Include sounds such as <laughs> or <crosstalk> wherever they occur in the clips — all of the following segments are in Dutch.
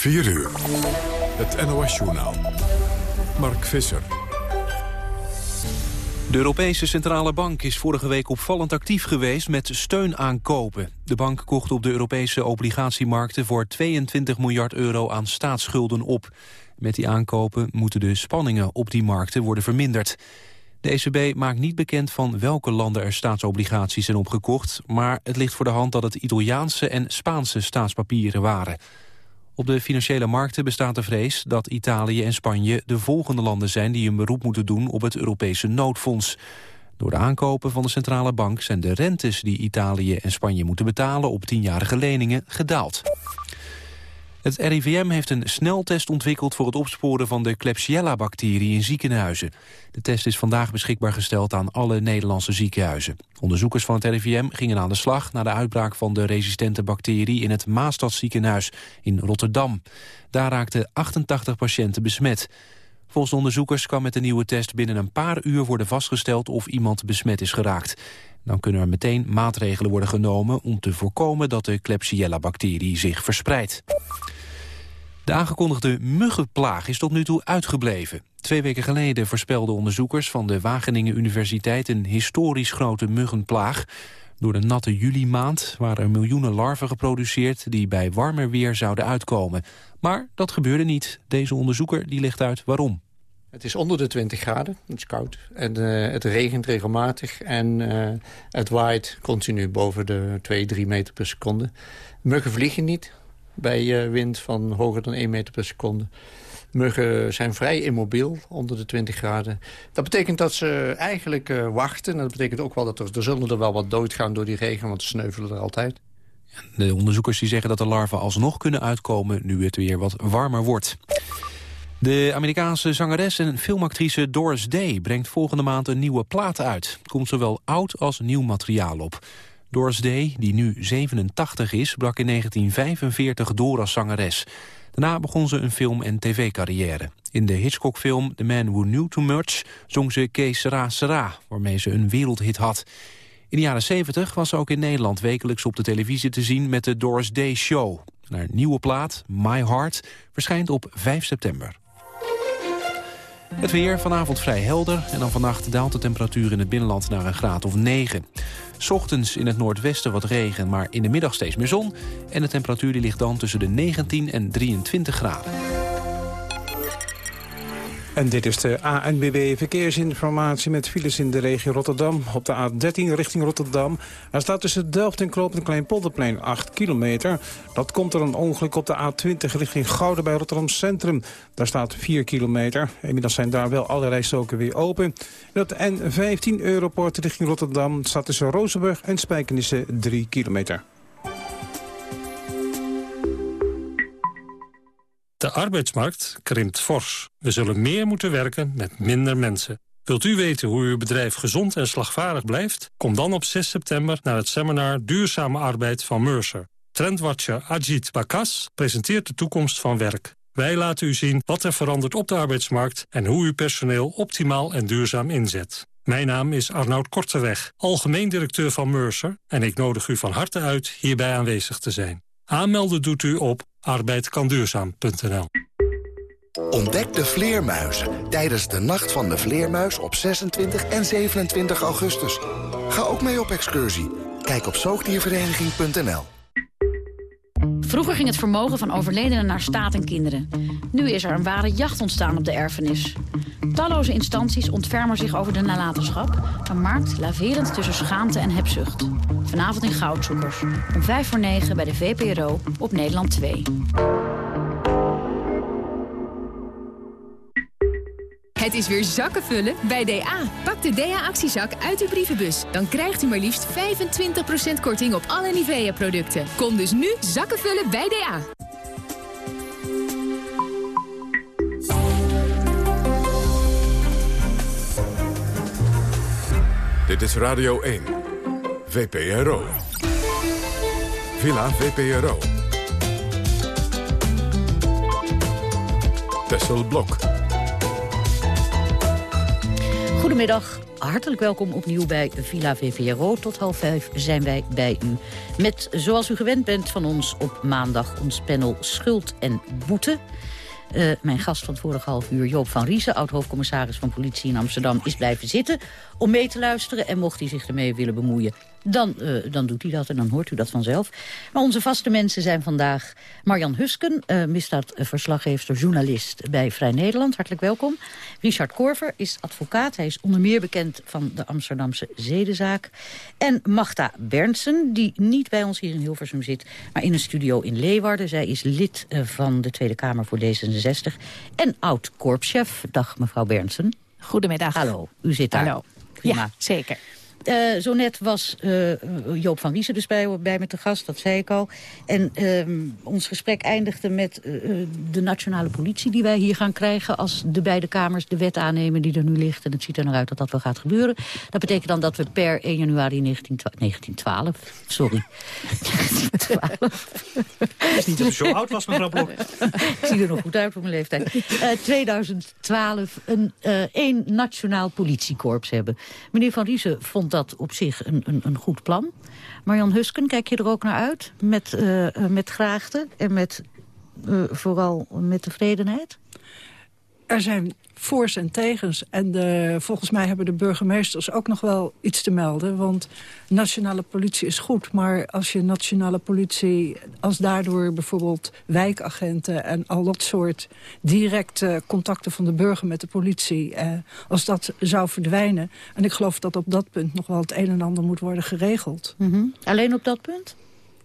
4 uur. Het NOS-journaal. Mark Visser. De Europese Centrale Bank is vorige week opvallend actief geweest met steunaankopen. De bank kocht op de Europese obligatiemarkten voor 22 miljard euro aan staatsschulden op. Met die aankopen moeten de spanningen op die markten worden verminderd. De ECB maakt niet bekend van welke landen er staatsobligaties zijn opgekocht... maar het ligt voor de hand dat het Italiaanse en Spaanse staatspapieren waren. Op de financiële markten bestaat de vrees dat Italië en Spanje de volgende landen zijn die een beroep moeten doen op het Europese noodfonds. Door de aankopen van de centrale bank zijn de rentes die Italië en Spanje moeten betalen op tienjarige leningen gedaald. Het RIVM heeft een sneltest ontwikkeld voor het opsporen van de Klebsiella-bacterie in ziekenhuizen. De test is vandaag beschikbaar gesteld aan alle Nederlandse ziekenhuizen. Onderzoekers van het RIVM gingen aan de slag na de uitbraak van de resistente bacterie in het Maastadziekenhuis in Rotterdam. Daar raakten 88 patiënten besmet. Volgens de onderzoekers kan met de nieuwe test binnen een paar uur worden vastgesteld of iemand besmet is geraakt. Dan kunnen er meteen maatregelen worden genomen om te voorkomen dat de Klebsiella-bacterie zich verspreidt. De aangekondigde muggenplaag is tot nu toe uitgebleven. Twee weken geleden voorspelden onderzoekers van de Wageningen Universiteit een historisch grote muggenplaag. Door de natte juli-maand waren er miljoenen larven geproduceerd die bij warmer weer zouden uitkomen. Maar dat gebeurde niet. Deze onderzoeker die legt uit waarom. Het is onder de 20 graden, het is koud. En uh, het regent regelmatig en uh, het waait continu boven de 2, 3 meter per seconde. Muggen vliegen niet bij wind van hoger dan 1 meter per seconde. Muggen zijn vrij immobiel onder de 20 graden. Dat betekent dat ze eigenlijk wachten. En dat betekent ook wel dat er, er zullen er wel wat doodgaan door die regen, want ze sneuvelen er altijd. De onderzoekers die zeggen dat de larven alsnog kunnen uitkomen nu het weer wat warmer wordt. De Amerikaanse zangeres en filmactrice Doris Day brengt volgende maand een nieuwe plaat uit. komt zowel oud als nieuw materiaal op. Doris Day, die nu 87 is, brak in 1945 door als zangeres. Daarna begon ze een film- en tv-carrière. In de Hitchcock-film The Man Who Knew Too Much zong ze Que Sera waarmee ze een wereldhit had. In de jaren 70 was ze ook in Nederland wekelijks op de televisie te zien met de Doris Day Show. Haar nieuwe plaat, My Heart, verschijnt op 5 september. Het weer vanavond vrij helder en dan vannacht daalt de temperatuur in het binnenland naar een graad of 9. Ochtends in het noordwesten wat regen, maar in de middag steeds meer zon. En de temperatuur die ligt dan tussen de 19 en 23 graden. En dit is de ANBB Verkeersinformatie met files in de regio Rotterdam. Op de A13 richting Rotterdam. Er staat tussen Delft en Kloop een klein polderplein 8 kilometer. Dat komt er een ongeluk op de A20 richting Gouden bij Rotterdam Centrum. Daar staat 4 kilometer. Inmiddels zijn daar wel alle rijstoken weer open. En op de N15 Europort richting Rotterdam staat tussen Rozenburg en Spijkenissen 3 kilometer. De arbeidsmarkt krimpt fors. We zullen meer moeten werken met minder mensen. Wilt u weten hoe uw bedrijf gezond en slagvaardig blijft? Kom dan op 6 september naar het seminar Duurzame Arbeid van Mercer. Trendwatcher Ajit Bakas presenteert de toekomst van werk. Wij laten u zien wat er verandert op de arbeidsmarkt... en hoe u personeel optimaal en duurzaam inzet. Mijn naam is Arnoud Korteweg, algemeen directeur van Mercer... en ik nodig u van harte uit hierbij aanwezig te zijn. Aanmelden doet u op arbeidkanduurzaam.nl. Ontdek de vleermuizen tijdens de Nacht van de Vleermuis op 26 en 27 augustus. Ga ook mee op excursie. Kijk op zoogdiervereniging.nl. Vroeger ging het vermogen van overledenen naar staat en kinderen. Nu is er een ware jacht ontstaan op de erfenis. Talloze instanties ontfermen zich over de nalatenschap... een markt laverend tussen schaamte en hebzucht. Vanavond in Goudzoekers, om 5 voor 9 bij de VPRO op Nederland 2. Het is weer zakken vullen bij DA. Pak de DA-actiezak uit uw brievenbus. Dan krijgt u maar liefst 25% korting op alle Nivea-producten. Kom dus nu zakken vullen bij DA. Dit is Radio 1. VPRO. Villa VPRO. Tessel Blok. Goedemiddag. hartelijk welkom opnieuw bij Villa VVRO. Tot half vijf zijn wij bij u. Met, zoals u gewend bent van ons op maandag, ons panel Schuld en Boete. Uh, mijn gast van vorige half uur, Joop van Riesen... oud-hoofdcommissaris van politie in Amsterdam, is blijven zitten... om mee te luisteren. En mocht hij zich ermee willen bemoeien, dan, uh, dan doet hij dat en dan hoort u dat vanzelf. Maar onze vaste mensen zijn vandaag Marjan Husken... Uh, misdaadverslaggever, journalist bij Vrij Nederland. Hartelijk welkom. Richard Korver is advocaat. Hij is onder meer bekend van de Amsterdamse zedenzaak. En Magda Bernsen, die niet bij ons hier in Hilversum zit... maar in een studio in Leeuwarden. Zij is lid uh, van de Tweede Kamer voor D66. En oud-korpschef. Dag, mevrouw Bernsen. Goedemiddag. Hallo, u zit daar. Hallo. Prima. Ja, zeker. Uh, zo net was uh, Joop van Wiesen dus bij, bij me te gast, dat zei ik al. En uh, ons gesprek eindigde met uh, de nationale politie die wij hier gaan krijgen... als de beide kamers de wet aannemen die er nu ligt. En het ziet er naar uit dat dat wel gaat gebeuren. Dat betekent dan dat we per 1 januari 1912... sorry. 1912. is niet dat u zo oud was, mevrouw Blok. ik zie er nog goed uit voor mijn leeftijd. 2012 een één nationaal politiekorps hebben. Meneer Van Riesen vond dat op zich een, een, een goed plan. Marjan Husken, kijk je er ook naar uit? Met, uh, met graagte en met, uh, vooral met tevredenheid? Er zijn voor's en tegens. En de, volgens mij hebben de burgemeesters ook nog wel iets te melden. Want nationale politie is goed. Maar als je nationale politie... als daardoor bijvoorbeeld wijkagenten... en al dat soort directe contacten van de burger met de politie... Eh, als dat zou verdwijnen... en ik geloof dat op dat punt nog wel het een en ander moet worden geregeld. -hmm. Alleen op dat punt?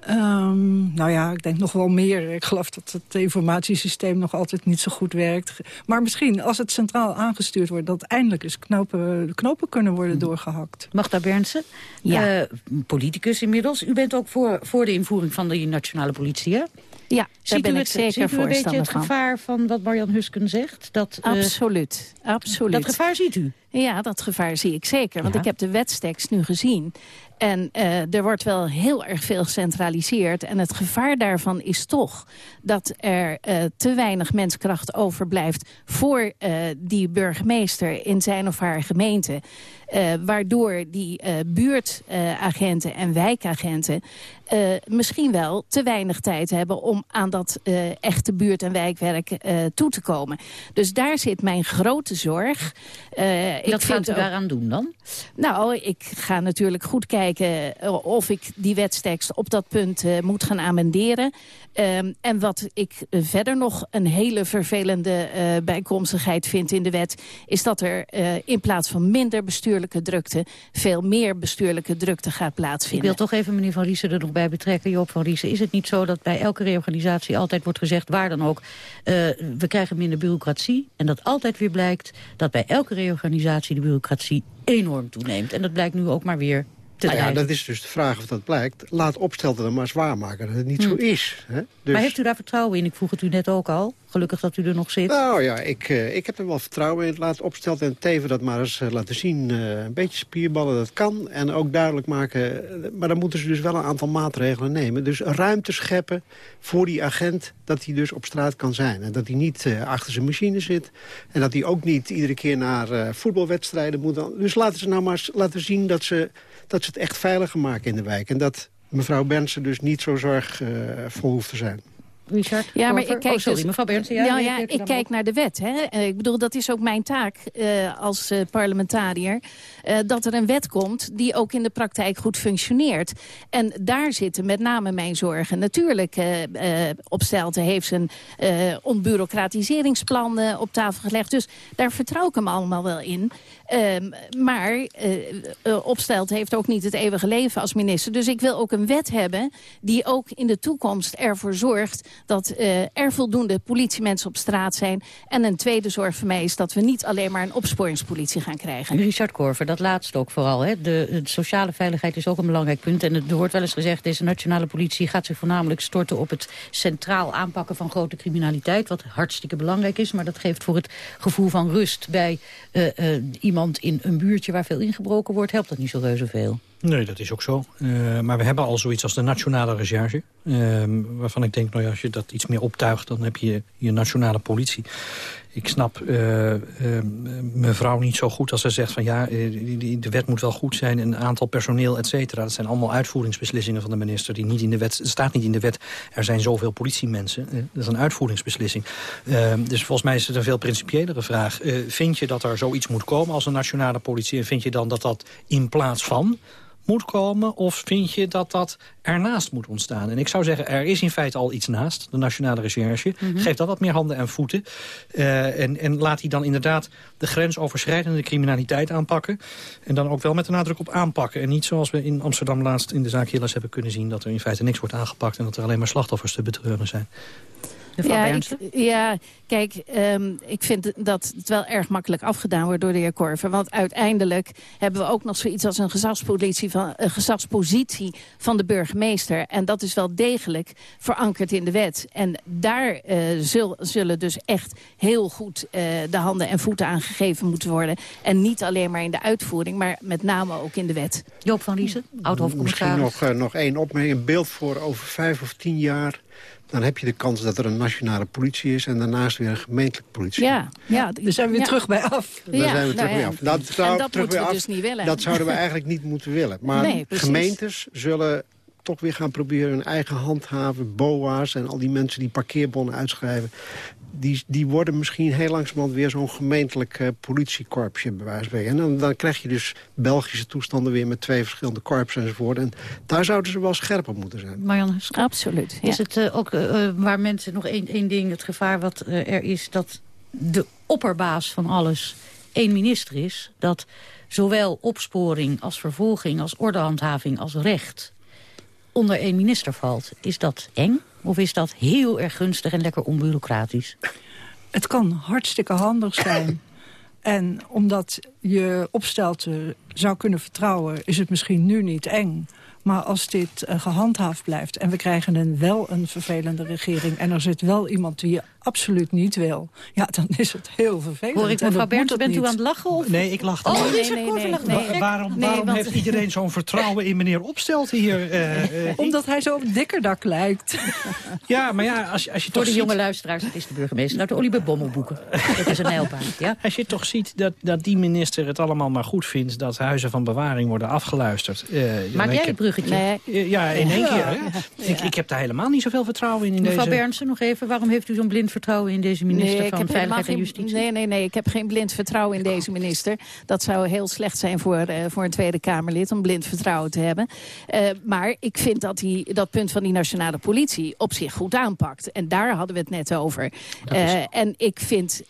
Um, nou ja, ik denk nog wel meer. Ik geloof dat het informatiesysteem nog altijd niet zo goed werkt. Maar misschien, als het centraal aangestuurd wordt... dat eindelijk eens knopen, knopen kunnen worden doorgehakt. Magda Bernsen, ja. uh, politicus inmiddels. U bent ook voor, voor de invoering van de nationale politie, hè? Ja, daar ziet ben u ik zeker ziet u een beetje het van. gevaar van wat Marjan Husken zegt? Dat, uh, absoluut, absoluut. Dat gevaar ziet u? Ja, dat gevaar zie ik zeker. Want Ja. ik heb de wetstekst nu gezien. En uh, er wordt wel heel erg veel gecentraliseerd. En het gevaar daarvan is toch dat er uh, te weinig menskracht overblijft... voor uh, die burgemeester in zijn of haar gemeente. waardoor die buurtagenten en wijkagenten... misschien wel te weinig tijd hebben om aan dat echte buurt- en wijkwerk toe te komen. Dus daar zit mijn grote zorg. Ik Wat gaat u ook... daaraan doen dan? Nou, ik ga natuurlijk goed kijken of ik die wetstekst op dat punt uh, moet gaan amenderen. Um, en wat ik verder nog een hele vervelende uh, bijkomstigheid vind in de wet... is dat er in plaats van minder bestuurlijke drukte... veel meer bestuurlijke drukte gaat plaatsvinden. Ik wil toch even meneer Van Riesen er nog bij betrekken. Joop van Riesen, is het niet zo dat bij elke reorganisatie altijd wordt gezegd... waar dan ook, we krijgen minder bureaucratie... en dat altijd weer blijkt dat bij elke reorganisatie de bureaucratie enorm toeneemt. En dat blijkt nu ook maar weer te nou ja, dat is dus de vraag of dat blijkt. Laat opstelten dan maar eens waarmaken dat het niet Hm. zo is. Hè? Dus, Maar heeft u daar vertrouwen in? Ik vroeg het u net ook al. Gelukkig dat u er nog zit. Nou ja, ik, eh, ik heb er wel vertrouwen in. Laat opstelten en Teven dat maar eens eh, laten zien. Eh, een beetje spierballen, dat kan. En ook duidelijk maken. maar dan moeten ze dus wel een aantal maatregelen nemen. Dus ruimte scheppen voor die agent dat hij dus op straat kan zijn. En dat hij niet achter zijn machine zit. En dat hij ook niet iedere keer naar voetbalwedstrijden moet. Dus laten ze nou maar eens laten zien dat ze, dat ze het echt veiliger maken in de wijk. En dat mevrouw Bensen dus niet zo zorgvol hoeft te zijn. Richard? Ja, maar ik kijk oh, sorry, dus- mevrouw Bernsen. Ja, Ja, ja, ik kijk op? naar de wet. Hè. Eh, Ik bedoel, dat is ook mijn taak eh, als eh, parlementariër. eh, dat er een wet komt die ook in de praktijk goed functioneert. En daar zitten met name mijn zorgen. Natuurlijk, eh eh Opstelten heeft zijn eh ontbureaucratiseringsplan eh, op tafel gelegd. Dus daar vertrouw ik hem allemaal wel in. Ehm, maar eh, Opstelten heeft ook niet het eeuwige leven als minister. Dus ik wil ook een wet hebben die ook in de toekomst ervoor zorgt... dat eh, er voldoende politiemensen op straat zijn. En een tweede zorg voor mij is dat we niet alleen maar een opsporingspolitie gaan krijgen. Richard Korver, dat laatste ook vooral. Hè? De, sociale veiligheid is ook een belangrijk punt. En er wordt wel eens gezegd, deze nationale politie gaat zich voornamelijk storten op het centraal aanpakken van grote criminaliteit. Wat hartstikke belangrijk is, maar dat geeft voor het gevoel van rust bij uh, uh, iemand in een buurtje waar veel ingebroken wordt, helpt dat niet zo reuze veel. Nee, dat is ook zo. Uh, maar we hebben al zoiets als de nationale recherche. Ehm, waarvan ik denk, nou ja, als je dat iets meer optuigt... dan heb je je nationale politie. Ik snap uh, uh, mevrouw niet zo goed als ze zegt van ja, uh, de wet moet wel goed zijn... en een aantal personeel, et cetera. Dat zijn allemaal uitvoeringsbeslissingen van de minister. Die niet in de wet, staat niet in de wet, er zijn zoveel politiemensen. dat is een uitvoeringsbeslissing. Ehm, dus volgens mij is het een veel principiëlere vraag. vind je dat er zoiets moet komen als een nationale politie... en vind je dan dat dat in plaats van moet komen? Of vind je dat dat ernaast moet ontstaan? En ik zou zeggen, er is in feite al iets naast, de Nationale Recherche. Mhm. Geef dat wat meer handen en voeten. Uh, en, en laat die dan inderdaad de grensoverschrijdende criminaliteit aanpakken. En dan ook wel met de nadruk op aanpakken. En niet zoals we in Amsterdam laatst in de zaak Hillas hebben kunnen zien... dat er in feite niks wordt aangepakt en dat er alleen maar slachtoffers te betreuren zijn. Ja, ik, ja, kijk, ehm, ik vind dat het wel erg makkelijk afgedaan wordt door de heer Korver. Want uiteindelijk hebben we ook nog zoiets als een gezagspositie van, een gezagspositie van de burgemeester. En dat is wel degelijk verankerd in de wet. En daar uh, zul, zullen dus echt heel goed uh, de handen en voeten aangegeven moeten worden. En niet alleen maar in de uitvoering, maar met name ook in de wet. Joop van Riesen, oud-hoofdcommissaris. Misschien nog, uh, nog één opmerking, een beeld voor over vijf of tien jaar dan heb je de kans dat er een nationale politie is... en daarnaast weer een gemeentelijke politie. Ja, ja. Daar zijn we weer terug bij af. Daar zijn we terug bij af. Dat, zou, dat moeten we af, dus niet willen. Dat zouden we eigenlijk niet moeten willen. Maar gemeentes zullen toch weer gaan proberen hun eigen handhaven, BOA's... en al die mensen die parkeerbonnen uitschrijven die, die worden misschien heel langzamerhand weer zo'n gemeentelijk uh, politiekorpsje bij wijze van En dan, dan krijg je dus Belgische toestanden weer met twee verschillende korpsen enzovoort. En daar zouden ze wel scherper moeten zijn. Marianne, absoluut. Is het uh, ook uh, waar mensen nog één, één ding, het gevaar wat er is... dat de opperbaas van alles één minister is... dat zowel opsporing als vervolging, als ordehandhaving, als recht onder één minister valt. Is dat eng? Of is dat heel erg gunstig en lekker onbureaucratisch? Het kan hartstikke handig zijn. <laughs> En omdat je opstelte zou kunnen vertrouwen... is het misschien nu niet eng. Maar als dit uh, gehandhaafd blijft en we krijgen een wel een vervelende regering... en er zit wel iemand die je absoluut niet wil... ja, dan is het heel vervelend. Hoor ik mevrouw Berndt, bent u aan het lachen? Of? Nee, ik lach Oh, nee, nee, nee, nee, Waarom, waarom heeft iedereen zo'n vertrouwen in meneer Opstelten hier? Uh, <laughs> uh, Omdat hij zo op dikkerdak lijkt. <laughs> ja, maar ja, als, als je Voor toch de jonge luisteraars, dat is de burgemeester. Nou, de Oliver Bommelboeken. dat is een heilpaard, ja? <laughs> Als je toch ziet dat, dat die minister het allemaal maar goed vindt... dat huizen van bewaring worden afgeluisterd. Maak jij het bruggetje? Nee. Ja, in één keer. Hè? Ik, ik heb daar helemaal niet zoveel vertrouwen in. in Mevrouw deze... Bernsen, nog even. Waarom heeft u zo'n blind vertrouwen in deze minister nee, van Veiligheid en Justitie? nee, nee, nee. Ik heb geen blind vertrouwen in deze minister. Dat zou heel slecht zijn voor, uh, voor een Tweede Kamerlid om blind vertrouwen te hebben. Uh, maar ik vind dat hij dat punt van die nationale politie op zich goed aanpakt. En daar hadden we het net over. Uh, en ik vind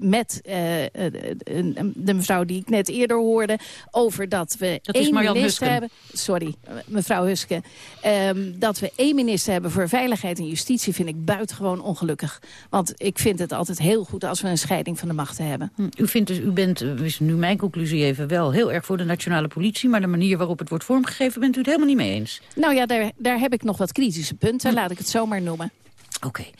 met de mevrouw die ik net eerder hoorde... over dat we dat één minister Husken. hebben... Sorry, mevrouw Huske. Um, dat we één minister hebben voor Veiligheid en Justitie... vind ik buitengewoon ongelukkig. Want ik vind het altijd heel goed als we een scheiding van de machten hebben. Hm, u, vindt dus, u bent, is nu mijn conclusie even, wel heel erg voor de nationale politie... maar de manier waarop het wordt vormgegeven bent u het helemaal niet mee eens? Nou ja, daar, daar heb ik nog wat kritische punten. Hm. Laat ik het zomaar noemen. Oké. Okay.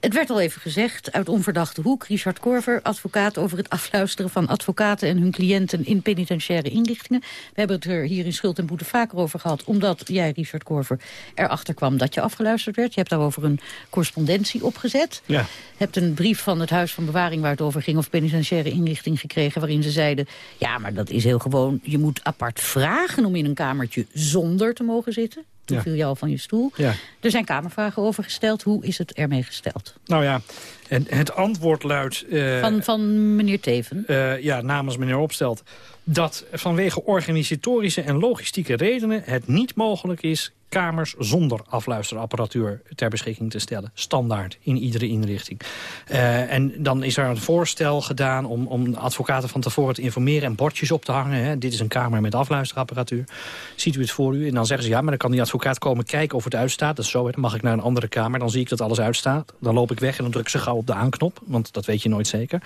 Het werd al even gezegd, uit onverdachte hoek. Richard Korver, advocaat over het afluisteren van advocaten... en hun cliënten in penitentiaire inrichtingen. We hebben het er hier in Schuld en Boete vaker over gehad... omdat jij, Richard Korver, erachter kwam dat je afgeluisterd werd. Je hebt daarover een correspondentie opgezet. Ja. hebt een brief van het Huis van Bewaring waar het over ging... of penitentiaire inrichting gekregen waarin ze zeiden... ja, maar dat is heel gewoon, je moet apart vragen om in een kamertje zonder te mogen zitten. Toen ja. viel je al van je stoel. Ja. Er zijn kamervragen over gesteld. Hoe is het ermee gesteld? Nou ja, en het antwoord luidt... Uh, van, van meneer Teven? Uh, ja, namens meneer Opstelt. Dat vanwege organisatorische en logistieke redenen... het niet mogelijk is kamers zonder afluisterapparatuur ter beschikking te stellen. Standaard in iedere inrichting. Uh, en dan is er een voorstel gedaan om, om advocaten van tevoren te informeren... en bordjes op te hangen. Hè. Dit is een kamer met afluisterapparatuur. Ziet u het voor u? En dan zeggen ze, ja, maar dan kan die advocaat komen kijken of het uitstaat. Dat is zo, hè. dan mag ik naar een andere kamer. Dan zie ik dat alles uitstaat. Dan loop ik weg en dan druk ze gauw op de aanknop. Want dat weet je nooit zeker.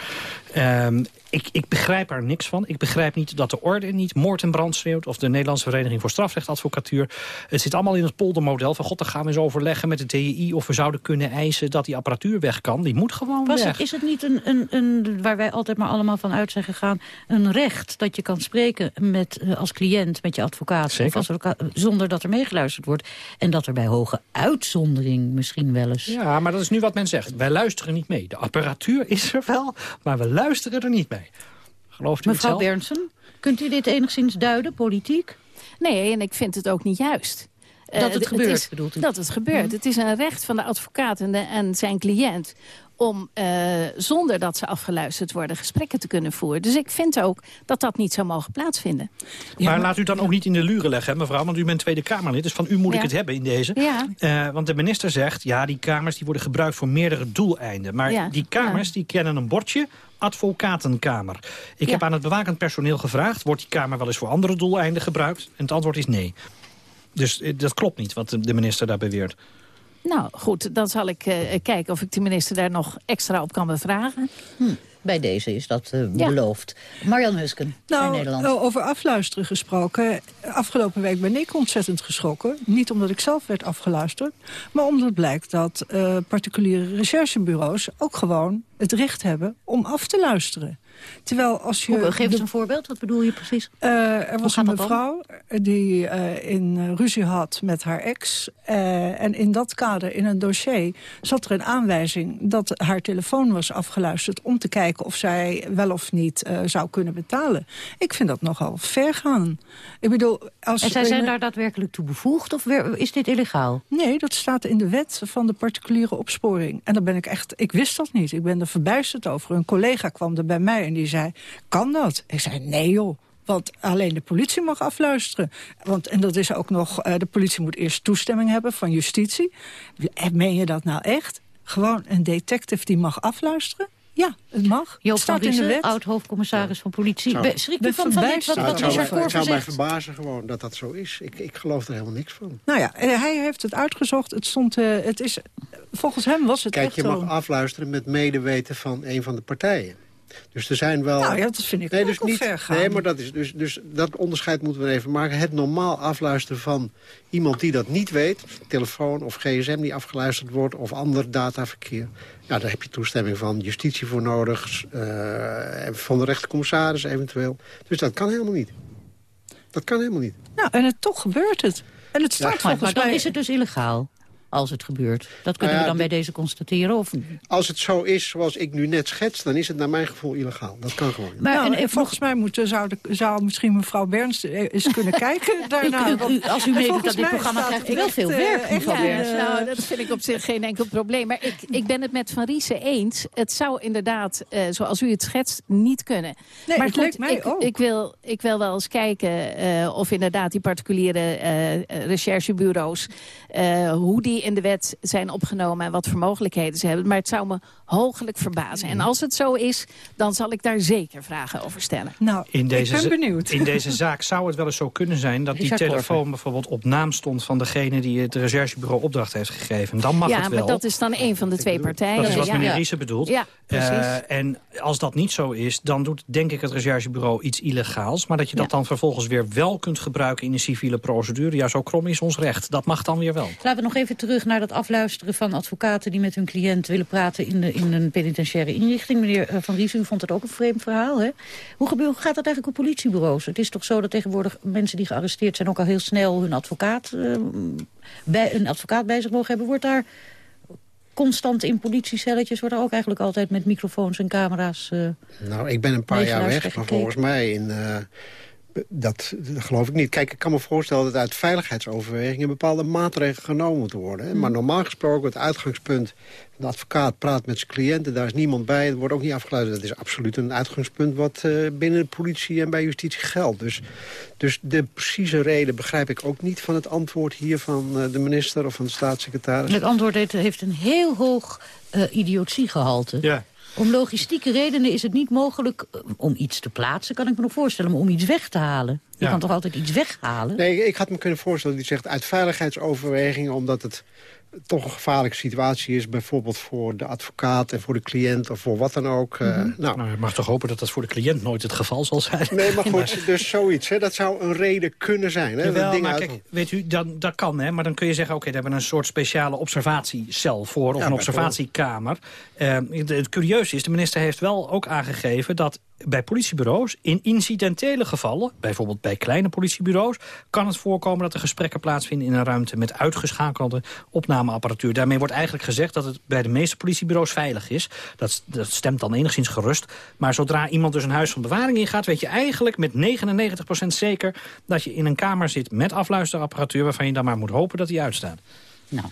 Ehm, ik, ik begrijp er niks van. Ik begrijp niet dat de orde niet moord en brand schreeuwt... of de Nederlandse Vereniging voor Strafrechtadvocatuur. Het zit allemaal in het poldermodel van... god, dan gaan we eens overleggen met de TI... of we zouden kunnen eisen dat die apparatuur weg kan. Die moet gewoon Was weg. het, is het niet een, een, een, waar wij altijd maar allemaal van uit zijn gegaan... een recht dat je kan spreken met, eh, als cliënt met je advocaat... Zeker. Of als advocaat, zonder dat er meegeluisterd wordt. En dat er bij hoge uitzondering misschien wel eens... Ja, maar dat is nu wat men zegt. Wij luisteren niet mee. De apparatuur is er wel, maar we luisteren er niet mee. Gelooft u Mevrouw het zelf? Berndsen, kunt u dit enigszins duiden, politiek? Nee, en ik vind het ook niet juist. Dat Eh, het d- gebeurt, is, bedoelt u? Dat het gebeurt. Het is een recht van de advocaat en, de- en zijn cliënt om eh, zonder dat ze afgeluisterd worden gesprekken te kunnen voeren. Dus ik vind ook dat dat niet zou mogen plaatsvinden. maar, laat u dan ook niet in de luren leggen, hè, mevrouw. Want u bent Tweede Kamerlid, dus van u moet ik het hebben in deze. Ja. Eh, want de minister zegt, ja, die kamers die worden gebruikt voor meerdere doeleinden. Maar Ja. die kamers die kennen een bordje advocatenkamer. Ik Ja. heb aan het bewakend personeel gevraagd... wordt die kamer wel eens voor andere doeleinden gebruikt? En het antwoord is nee. Dus eh, dat klopt niet wat de- minister daar beweert. Nou goed, dan zal ik eh, kijken of ik de minister daar nog extra op kan bevragen. Bij deze is dat eh, Ja. beloofd. Marjan Husken, Nou, Nederland. eh, over afluisteren gesproken. Afgelopen week ben ik ontzettend geschrokken. Niet omdat ik zelf werd afgeluisterd. Maar omdat blijkt dat eh, particuliere recherchebureaus ook gewoon het recht hebben om af te luisteren. Terwijl als je... Hoe- Geef eens een voorbeeld, wat bedoel je precies? Eh, er was een mevrouw die eh, in eh, ruzie had met haar ex. eh, en in dat kader, in een dossier, zat er een aanwijzing... dat haar telefoon was afgeluisterd om te kijken of zij wel of niet eh, zou kunnen betalen. Ik vind dat nogal ver gaan. Ik bedoel, als En zij zijn daar daadwerkelijk toe bevoegd of is dit illegaal? Nee, dat staat in de wet van de particuliere opsporing. En dan ben ik echt, ik wist dat niet. Ik ben er verbijsterd over. Een collega kwam er bij mij en die zei, kan dat? Ik zei, nee joh. Want alleen de politie mag afluisteren. Want, en dat is ook nog, eh, de politie moet eerst toestemming hebben van justitie. Eh, Meen je dat nou echt? Gewoon een detective die mag afluisteren? Ja, het mag. Joop het staat in de Riesen, wet. oud-hoofdcommissaris van politie. Zou- u ben van, van dit wat, verbijsterd. wat het, zou mij, het zou mij verbazen gewoon dat dat zo is. Ik, ik geloof er helemaal niks van. Nou ja, eh, hij heeft het uitgezocht. Het stond, eh, het is, volgens hem was het Kijk, echt je mag zo. afluisteren met medeweten van een van de partijen. Dus er zijn wel... Nou ja, dat vind ik nee, ook dus niet, ver gaan. Nee, maar dat, is, dus, dus dat onderscheid moeten we even maken. Het normaal afluisteren van iemand die dat niet weet... telefoon of gsm die afgeluisterd wordt of ander dataverkeer... ja, daar heb je toestemming van justitie voor nodig... eh, van de rechtercommissaris eventueel. Dus dat kan helemaal niet. Dat kan helemaal niet. Nou, en het, toch gebeurt het. En het staat Maar, volgens maar dan mij... is het dus illegaal, als het gebeurt. Dat kunnen Nou ja, we dan bij deze constateren? Of... Als het zo is zoals ik nu net schets... dan is het naar mijn gevoel illegaal. Dat kan gewoon niet. Maar, nou, en, en, en volgens mij moet, zou, de, zou misschien mevrouw Berns eh, eens kunnen <laughs> kijken daarna. U- u- want- als u meedoet volgens aan dit mij programma krijgt u wel veel eh, werk, echt, mevrouw eh, Berns. nou, dat vind ik op zich geen enkel probleem. Maar ik, ik ben het met Van Riesen eens. Het zou inderdaad, eh, zoals u het schetst, niet kunnen. Nee, maar het goed, leek mij ik, ook. Ik wil, ik wil wel eens kijken eh, of inderdaad die particuliere eh, recherchebureaus... eh, hoe die in de wet zijn opgenomen en wat voor mogelijkheden ze hebben. Maar het zou me hooglijk verbazen. En als het zo is, dan zal ik daar zeker vragen over stellen. Nou, In deze, ik ben benieuwd. in deze <laughs> zaak zou het wel eens zo kunnen zijn... dat die Richard telefoon Korver. bijvoorbeeld op naam stond... van degene die het recherchebureau opdracht heeft gegeven. Dan mag ja, het wel. maar dat is dan een van de twee partijen. Dat is wat ja. meneer ja. Riese bedoelt. Ja, precies. Eh, en als dat niet zo is, dan doet denk ik het recherchebureau iets illegaals. Maar dat je dat Ja. dan vervolgens weer wel kunt gebruiken in een civiele procedure. Ja, zo krom is ons recht. Dat mag dan weer wel. Laten we nog even terug naar dat afluisteren van advocaten... die met hun cliënt willen praten in, de, in een penitentiaire inrichting. Meneer eh, Van Ries, u vond het ook een vreemd verhaal, hè? Hoe, gebeurt, hoe gaat dat eigenlijk op politiebureaus? Het is toch zo dat tegenwoordig mensen die gearresteerd zijn... ook al heel snel hun advocaat, eh, bij, een advocaat bij zich mogen hebben. Wordt daar constant in politiecelletjes... wordt er ook eigenlijk altijd met microfoons en camera's... eh, Nou, ik ben een paar jaar weg, maar volgens mij in, dat, dat geloof ik niet. Kijk, ik kan me voorstellen dat uit veiligheidsoverwegingen bepaalde maatregelen genomen moeten worden. hè. Maar normaal gesproken, het uitgangspunt, de advocaat praat met zijn cliënten, daar is niemand bij, er wordt ook niet afgeluisterd. Dat is absoluut een uitgangspunt wat eh, binnen de politie en bij justitie geldt. Dus, dus de precieze reden begrijp ik ook niet van het antwoord hier van eh, de minister of van de staatssecretaris. Het antwoord heeft, een heel hoog eh idiotiegehalte. Ja. Om logistieke redenen is het niet mogelijk eh, om iets te plaatsen, kan ik me nog voorstellen, maar om iets weg te halen. Je Ja. kan toch altijd iets weghalen? Nee, ik had me kunnen voorstellen, die zegt uit veiligheidsoverwegingen... omdat het toch een gevaarlijke situatie is... bijvoorbeeld voor de advocaat en voor de cliënt of voor wat dan ook. Uh, nou. nou, je mag toch hopen dat dat voor de cliënt nooit het geval zal zijn. Nee, maar <laughs> goed, dus zoiets. Hè, dat zou een reden kunnen zijn. Hè, Jawel, maar kijk, weet u, dan, dat kan, hè, maar dan kun je zeggen... oké, okay, daar hebben we een soort speciale observatiecel voor... of ja, een observatiekamer. Uh, het, het curieuze is, de minister heeft wel ook aangegeven... dat bij politiebureaus, in incidentele gevallen... bijvoorbeeld bij kleine politiebureaus... kan het voorkomen dat er gesprekken plaatsvinden in een ruimte... met uitgeschakelde opnameapparatuur. Daarmee wordt eigenlijk gezegd dat het bij de meeste politiebureaus veilig is. Dat, dat stemt dan enigszins gerust. Maar zodra iemand dus een huis van bewaring ingaat... weet je eigenlijk met 99% zeker dat je in een kamer zit met afluisterapparatuur... waarvan je dan maar moet hopen dat die uitstaat. Nou,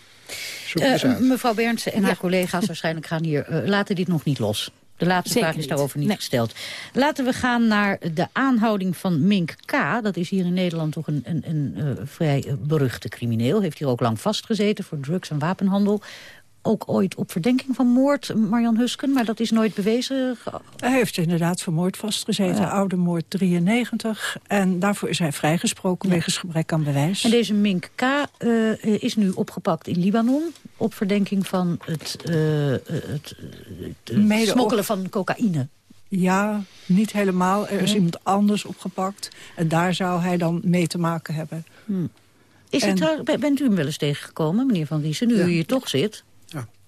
uh, mevrouw Bernsen en haar collega's waarschijnlijk gaan hier... Uh, laten dit nog niet los. De laatste vraag is daarover niet gesteld. Laten we gaan naar de aanhouding van Mink K. Dat is hier in Nederland toch een, een, een uh, vrij beruchte crimineel. Heeft hier ook lang vastgezeten voor drugs- en wapenhandel ook ooit op verdenking van moord, Marjan Husken, maar dat is nooit bewezen. Hij heeft inderdaad voor moord vastgezeten, oude moord 93. En daarvoor is hij vrijgesproken ja. wegens gebrek aan bewijs. En deze Mink K. Uh, is nu opgepakt in Libanon op verdenking van het, uh, het, het smokkelen van cocaïne. Ja, niet helemaal. Er is iemand anders opgepakt. En daar zou hij dan mee te maken hebben. Hmm. Is en... het, bent u hem wel eens tegengekomen, meneer Van Riesen, nu ja. u hier toch zit?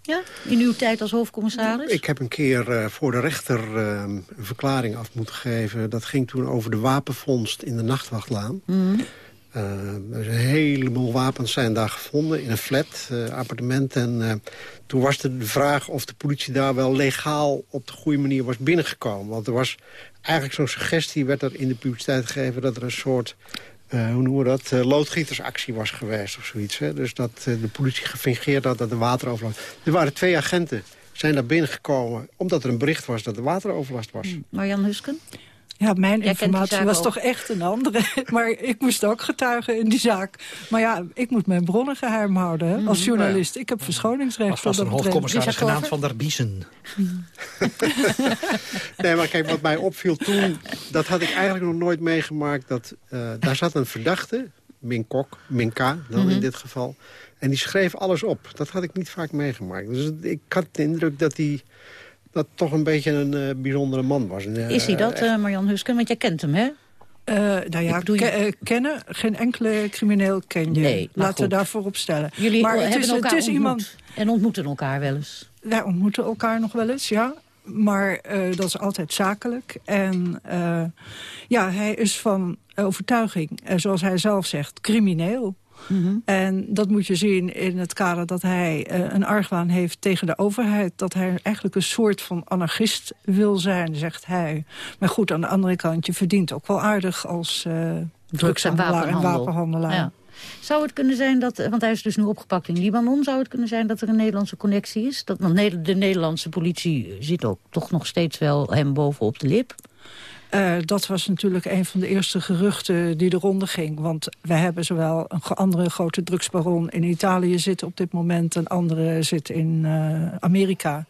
Ja, in uw tijd als hoofdcommissaris? Ik heb een keer uh, voor de rechter uh, een verklaring af moeten geven. Dat ging toen over de wapenvondst in de Nachtwachtlaan. Mm. Uh, er zijn een heleboel wapens zijn daar gevonden in een flat, appartement. En toen was de vraag of de politie daar wel legaal op de goede manier was binnengekomen. Want er was eigenlijk zo'n suggestie, werd er in de publiciteit gegeven... dat er een soort uh, hoe noemen we dat, uh, loodgietersactie was geweest of zoiets. Hè? Dus dat uh, de politie gefingeerd had dat er wateroverlast... Er waren twee agenten, zijn daar binnengekomen... omdat er een bericht was dat er wateroverlast was. Hmm. Marjan Husken? Ja, mijn informatie was toch echt een andere. <laughs> maar ik moest ook getuigen in die zaak. Maar ja, ik moet mijn bronnen geheim houden hè, als hmm. journalist. Ik heb verschoningsrecht. Als was een hoofdcommissaris genaamd Van der Biesen. nee, maar kijk, wat mij opviel toen... dat had ik eigenlijk nog nooit meegemaakt. Dat, uh, daar zat een verdachte, Min Kok, Min K dan mm -hmm. in dit geval... En die schreef alles op. Dat had ik niet vaak meegemaakt. Dus ik had de indruk dat hij dat toch een beetje een uh, bijzondere man was. Uh, is hij dat, uh, Marjan Husken? Want jij kent hem, hè? nou ja, ke kennen, geen enkele crimineel ken je. Nee, Laten we daarvoor opstellen. Jullie maar het is, het is iemand En ontmoeten elkaar wel eens? Wij ontmoeten elkaar nog wel eens, ja. Maar dat is altijd zakelijk. En ja, hij is van overtuiging, zoals hij zelf zegt, crimineel. Mhm. En dat moet je zien in het kader dat hij uh, een argwaan heeft tegen de overheid. Dat hij eigenlijk een soort van anarchist wil zijn, zegt hij. Maar goed, aan de andere kant, je verdient ook wel aardig als uh, drugshandelaar en wapenhandelaar. Ja. Zou het kunnen zijn dat, want hij is dus nu opgepakt in Libanon... zou het kunnen zijn dat er een Nederlandse connectie is? Dat, want de Nederlandse politie zit ook toch nog steeds wel hem bovenop de lip... Uh, dat was natuurlijk een van de eerste geruchten die de ronde ging. Want wij hebben zowel een andere grote drugsbaron in Italië zitten op dit moment... een andere zit in uh, Amerika.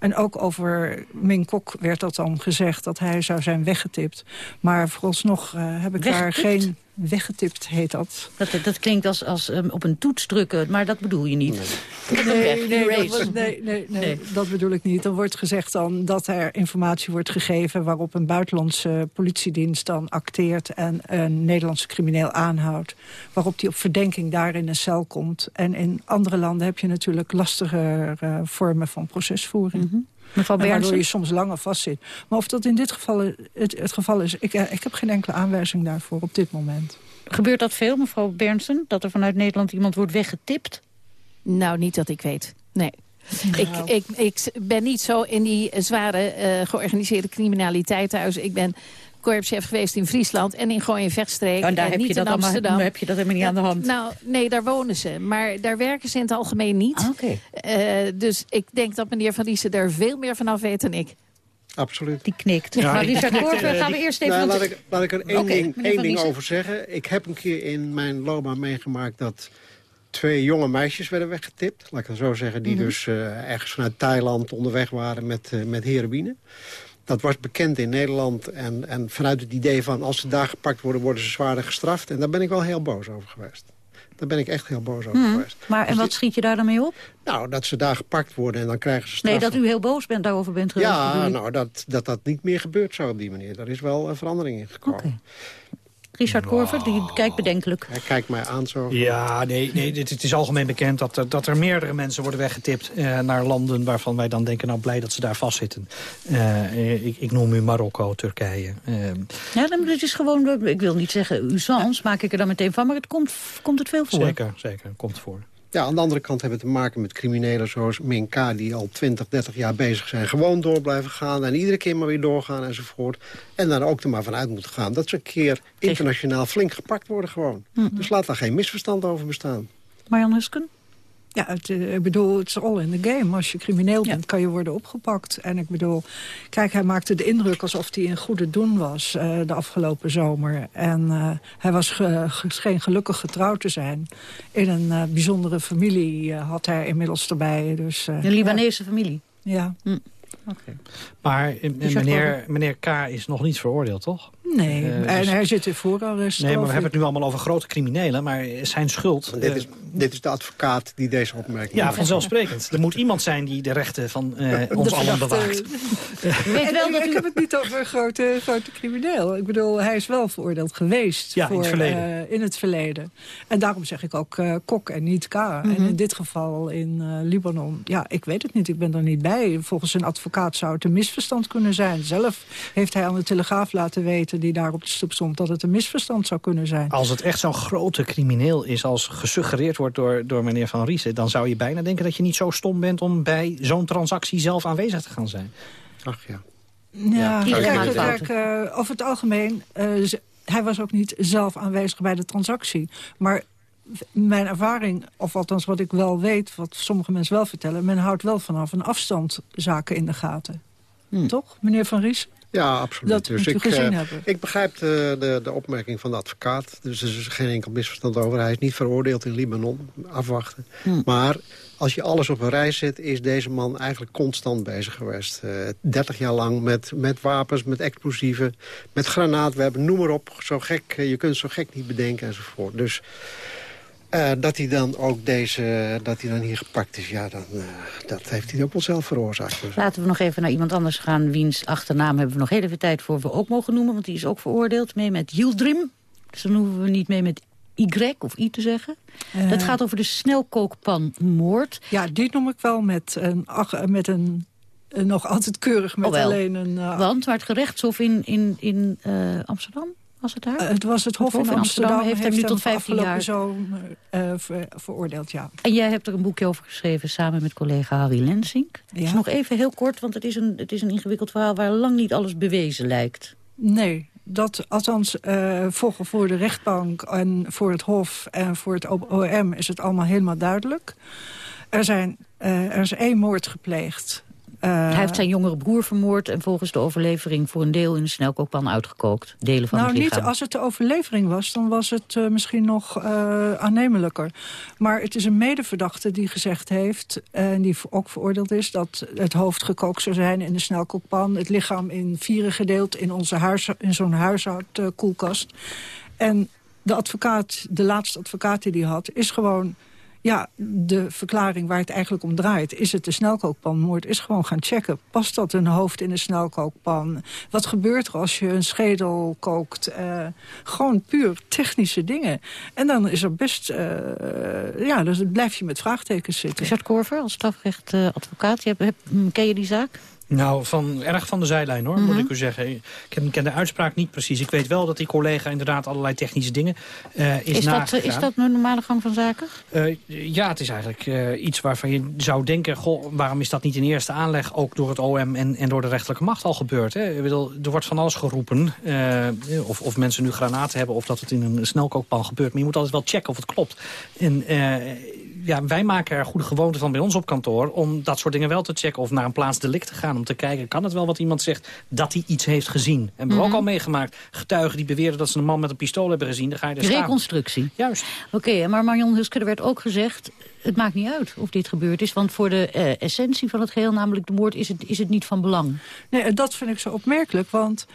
En ook over Ming Kok werd dat dan gezegd dat hij zou zijn weggetipt. Maar vooralsnog uh, heb ik daar geen weggetipt heet dat. Dat, dat klinkt als, als um, op een toets drukken, maar dat bedoel je niet. Nee, nee, nee, dat, nee, nee, nee, dat bedoel ik niet. Er wordt gezegd dan dat er informatie wordt gegeven... waarop een buitenlandse politiedienst dan acteert... en een Nederlandse crimineel aanhoudt. Waarop die op verdenking daar in een cel komt. En in andere landen heb je natuurlijk lastiger uh, vormen van procesvoering. Mm -hmm. Mevrouw Waardoor je soms langer vastzit. Maar of dat in dit geval het, het geval is... Ik, ik heb geen enkele aanwijzing daarvoor op dit moment. Gebeurt dat veel, mevrouw Bernsen? Dat er vanuit Nederland iemand wordt weggetipt? Nou, niet dat ik weet. Nee. Ik, nou. ik, ik ben niet zo in die zware uh, georganiseerde criminaliteit thuis. Ik ben korpschef geweest in Friesland en in Gooien Vechtstreek. En daar en heb, niet je dat in Amsterdam. Allemaal, heb je dat helemaal niet aan de hand? Nou, nee, daar wonen ze. Maar daar werken ze in het algemeen niet. Ah, okay. uh, dus ik denk dat meneer Van Riesen daar veel meer vanaf weet dan ik. Absoluut. Die knikt. Ja, Richard Korver gaan we eerst even... Nou, laat, ik, laat ik er één okay, ding, één ding over zeggen. Ik heb een keer in mijn loopbaan meegemaakt dat twee jonge meisjes werden weggetipt. Laat ik het zo zeggen. Die mm -hmm. dus uh, ergens vanuit Thailand onderweg waren met, uh, met heroïne. Dat was bekend in Nederland. En, en vanuit het idee van als ze daar gepakt worden, worden ze zwaarder gestraft. En daar ben ik wel heel boos over geweest. Daar ben ik echt heel boos over Hmm. geweest. Maar en Dus wat schiet je daar dan mee op? Nou, dat ze daar gepakt worden en dan krijgen ze straf. Nee, dat u heel boos bent daarover bent geweest. Ja, nou, dat, dat dat niet meer gebeurt zo op die manier. Daar is wel een verandering in gekomen. Richard Korver, die kijkt bedenkelijk. Hij kijkt mij aan zo. Ja, nee, nee het, het is algemeen bekend dat er, dat er meerdere mensen worden weggetipt eh, naar landen waarvan wij dan denken, nou blij dat ze daar vastzitten. Eh, ik, ik noem u Marokko, Turkije. Eh, Ja, dan, het is gewoon, ik wil niet zeggen usance, maak ik er dan meteen van, maar het komt, komt het veel voor. zeker, zeker, komt voor. Ja, aan de andere kant hebben we te maken met criminelen zoals Minka... die al 20, 30 jaar bezig zijn, gewoon door blijven gaan... en iedere keer maar weer doorgaan enzovoort. En dan ook er maar vanuit moeten gaan... dat ze een keer internationaal flink gepakt worden gewoon. Dus laat daar geen misverstand over bestaan. Marjan Husken? Ja, het, eh, ik bedoel, het is all in the game. Als je crimineel bent, kan je worden opgepakt. En ik bedoel, kijk, hij maakte de indruk alsof hij in goede doen was eh, de afgelopen zomer. En eh, hij was ge, ge- scheen gelukkig getrouwd te zijn. In een bijzondere familie had hij inmiddels erbij. Dus, Een Libanese familie? Ja. Maar eh, Richard meneer, meneer K. is nog niet veroordeeld, toch? Nee, Eh, en dus- hij zit in voorarrest. Nee, maar we hebben het nu allemaal over grote criminelen. Maar zijn schuld... Dit eh, is, dit is de advocaat die deze opmerking ja, maakt. vanzelfsprekend. Er moet iemand zijn die de rechten van eh, De ons allen bewaakt. En ik, ik heb het niet over een grote, grote crimineel. Ik bedoel, hij is wel veroordeeld geweest. Ja, in voor, het verleden. eh, in het verleden. En daarom zeg ik ook eh, Kok en niet K. En in dit geval in eh, Libanon, ja, ik weet het niet. Ik ben er niet bij. Volgens een advocaat zou het een misverstand kunnen zijn. Zelf heeft hij aan de Telegraaf laten weten... die daar op de stoep stond, dat het een misverstand zou kunnen zijn. Als het echt zo'n grote crimineel is als gesuggereerd wordt door, door meneer Van Riesen... dan zou je bijna denken dat je niet zo stom bent om bij zo'n transactie zelf aanwezig te gaan zijn. Ach ja. Ja, Iedereen kijk, eh, over het algemeen... eh, hij was ook niet zelf aanwezig bij de transactie. Maar mijn ervaring, of althans wat ik wel weet... wat sommige mensen wel vertellen... men houdt wel vanaf een afstand zaken in de gaten. Toch, meneer Van Ries? Ja, absoluut. Dat moet u ik, gezien eh, hebben. ik begrijp de, de, de opmerking van de advocaat. Dus er is geen enkel misverstand over. Hij is niet veroordeeld in Libanon. Afwachten. Maar als je alles op een rij zet... is deze man eigenlijk constant bezig geweest. Eh 30 jaar lang met, met wapens, met explosieven... met granaatwerpen, noem maar op. Zo gek, eh, je kunt het zo gek niet bedenken enzovoort. Dus... eh, dat hij dan ook deze, dat hij dan hier gepakt is, ja, dan, eh, dat heeft hij ook wel zelf veroorzaakt. Dus. Laten we nog even naar iemand anders gaan. Wiens achternaam hebben we nog heel even tijd voor we ook mogen noemen. Want die is ook veroordeeld. Mee met Yildirim. Dus dan hoeven we niet mee met Y of I te zeggen. Eh, dat gaat over de snelkookpanmoord. Ja, die noem ik wel met een, ach- met een, een nog altijd keurig met Oh, alleen een... Want waar het gerechtshof in, in, in eh, Amsterdam, was het daar? eh, het was het Hof, in Amsterdam, heeft hem nu tot 15 afgelopen jaar. zomer eh, ver- veroordeeld, ja. En jij hebt er een boekje over geschreven samen met collega Harry Lensink. Dus nog even heel kort, want het is, een, het is een ingewikkeld verhaal... waar lang niet alles bewezen lijkt. Nee, dat althans eh, voor, voor de rechtbank en voor het Hof en voor het OM is het allemaal helemaal duidelijk. Er, zijn, er is één moord gepleegd. Eh, Hij heeft zijn jongere broer vermoord... en volgens de overlevering voor een deel in de snelkookpan uitgekookt. Delen van nou, het niet lichaam. als het de overlevering was, dan was het eh, misschien nog eh, aannemelijker. Maar het is een medeverdachte die gezegd heeft, en die ook veroordeeld is... dat het hoofd gekookt zou zijn in de snelkookpan... het lichaam in vieren gedeeld in, onze huis, in zo'n huishoudkoelkast. en de advocaat, de laatste advocaat die hij had, is gewoon... Ja, de verklaring waar het eigenlijk om draait... is het de snelkookpanmoord, is gewoon gaan checken. Past dat een hoofd in een snelkookpan? Wat gebeurt er als je een schedel kookt? Eh, gewoon puur technische dingen. En dan is er best... eh, ja, dan blijf je met vraagtekens zitten. Richard Korver, als strafrechtadvocaat, ken je die zaak? Nou, van, erg van de zijlijn hoor, moet Mhm. ik u zeggen. Ik ken, ken de uitspraak niet precies. Ik weet wel dat die collega inderdaad allerlei technische dingen eh, is, Is, dat, nagegaan. is dat een normale gang van zaken? Eh, ja, het is eigenlijk eh, iets waarvan je zou denken... Goh, waarom is dat niet in eerste aanleg ook door het OM en, en door de rechterlijke macht al gebeurd? Hè? Ik bedoel, er wordt van alles geroepen. eh, of, of mensen nu granaten hebben of dat het in een snelkookpan gebeurt. Maar je moet altijd wel checken of het klopt. En eh, ja, wij maken er goede gewoonte van bij ons op kantoor... om dat soort dingen wel te checken of naar een plaats delict te gaan... om te kijken, kan het wel wat iemand zegt dat hij iets heeft gezien? En we hebben Mhm. ook al meegemaakt getuigen die beweren dat ze een man met een pistool hebben gezien. Dan ga je er staan. Reconstructie. Juist. Oké, maar Marion Huske, er werd ook gezegd... het maakt niet uit of dit gebeurd is... want voor de eh, essentie van het geheel, namelijk de moord... is het, is het niet van belang. Nee, en dat vind ik zo opmerkelijk, want...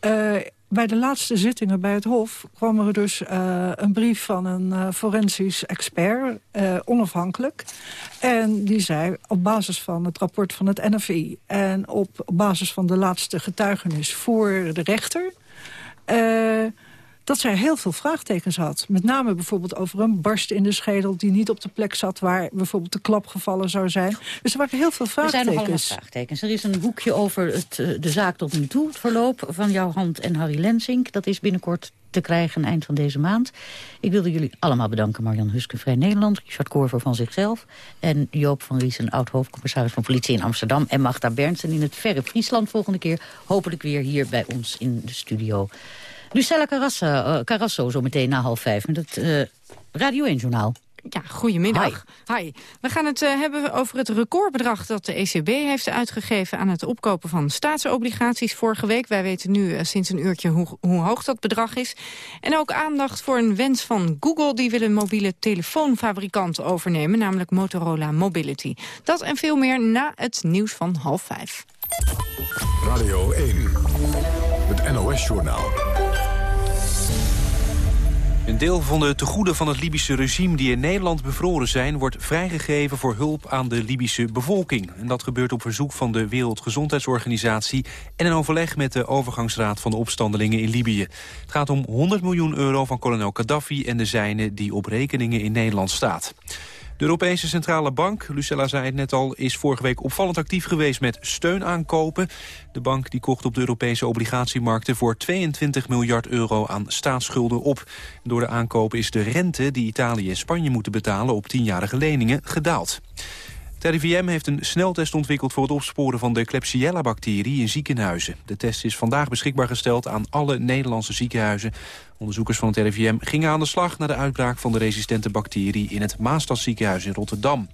eh, bij de laatste zittingen bij het Hof kwam er dus uh, een brief van een uh, forensisch expert, uh, onafhankelijk. En die zei op basis van het rapport van het NFI... en op, op basis van de laatste getuigenis voor de rechter dat zij heel veel vraagtekens had. Met name bijvoorbeeld over een barst in de schedel... die niet op de plek zat waar bijvoorbeeld de klap gevallen zou zijn. Dus er waren heel veel vraagtekens. Er zijn nogal vraagtekens. Er is een boekje over het, eh, de zaak tot nu toe, het verloop van jouw hand en Harry Lensink. Dat is binnenkort te krijgen eind van deze maand. Ik wilde jullie allemaal bedanken. Marjan Huske, Vrij Nederland, Richard Korver van zichzelf... en Joop van Riesen, oud-hoofdcommissaris van politie in Amsterdam... en Magda Bernsen in het verre Friesland volgende keer. Hopelijk weer hier bij ons in de studio. Lucella Carrasso, uh, Carrasso zo meteen na half vijf met het uh, Radio 1-journaal. Ja, goedemiddag. Hi. Hi. We gaan het uh, hebben over het recordbedrag dat de ECB heeft uitgegeven... aan het opkopen van staatsobligaties vorige week. Wij weten nu uh, sinds een uurtje hoe, hoe, hoog dat bedrag is. En ook aandacht voor een wens van Google. Die wil een mobiele telefoonfabrikant overnemen, namelijk Motorola Mobility. Dat en veel meer na het nieuws van half vijf. Radio 1, het NOS-journaal. Een deel van de tegoeden van het Libische regime die in Nederland bevroren zijn... wordt vrijgegeven voor hulp aan de Libische bevolking. En dat gebeurt op verzoek van de Wereldgezondheidsorganisatie... en een overleg met de overgangsraad van de opstandelingen in Libië. Het gaat om 100 miljoen euro van kolonel Gaddafi en de zijnen... die op rekeningen in Nederland staat. De Europese Centrale Bank, Lucella zei het net al, is vorige week opvallend actief geweest met steun aankopen. De bank die kocht op de Europese obligatiemarkten voor 22 miljard euro aan staatsschulden op. Door de aankopen is de rente die Italië en Spanje moeten betalen op tienjarige leningen gedaald. Het RIVM heeft een sneltest ontwikkeld voor het opsporen van de Klebsiella-bacterie in ziekenhuizen. De test is vandaag beschikbaar gesteld aan alle Nederlandse ziekenhuizen. Onderzoekers van het RIVM gingen aan de slag naar de uitbraak van de resistente bacterie in het Maastas ziekenhuis in Rotterdam.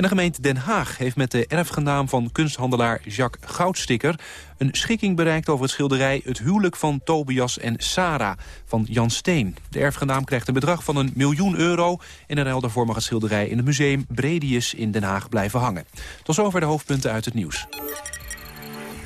En de gemeente Den Haag heeft met de erfgenaam van kunsthandelaar Jacques Goudsticker... een schikking bereikt over het schilderij Het huwelijk van Tobias en Sarah van Jan Steen. De erfgenaam krijgt een bedrag van een miljoen euro... en in ruil daarvoor mag het schilderij in het museum Bredius in Den Haag blijven hangen. Tot zover de hoofdpunten uit het nieuws.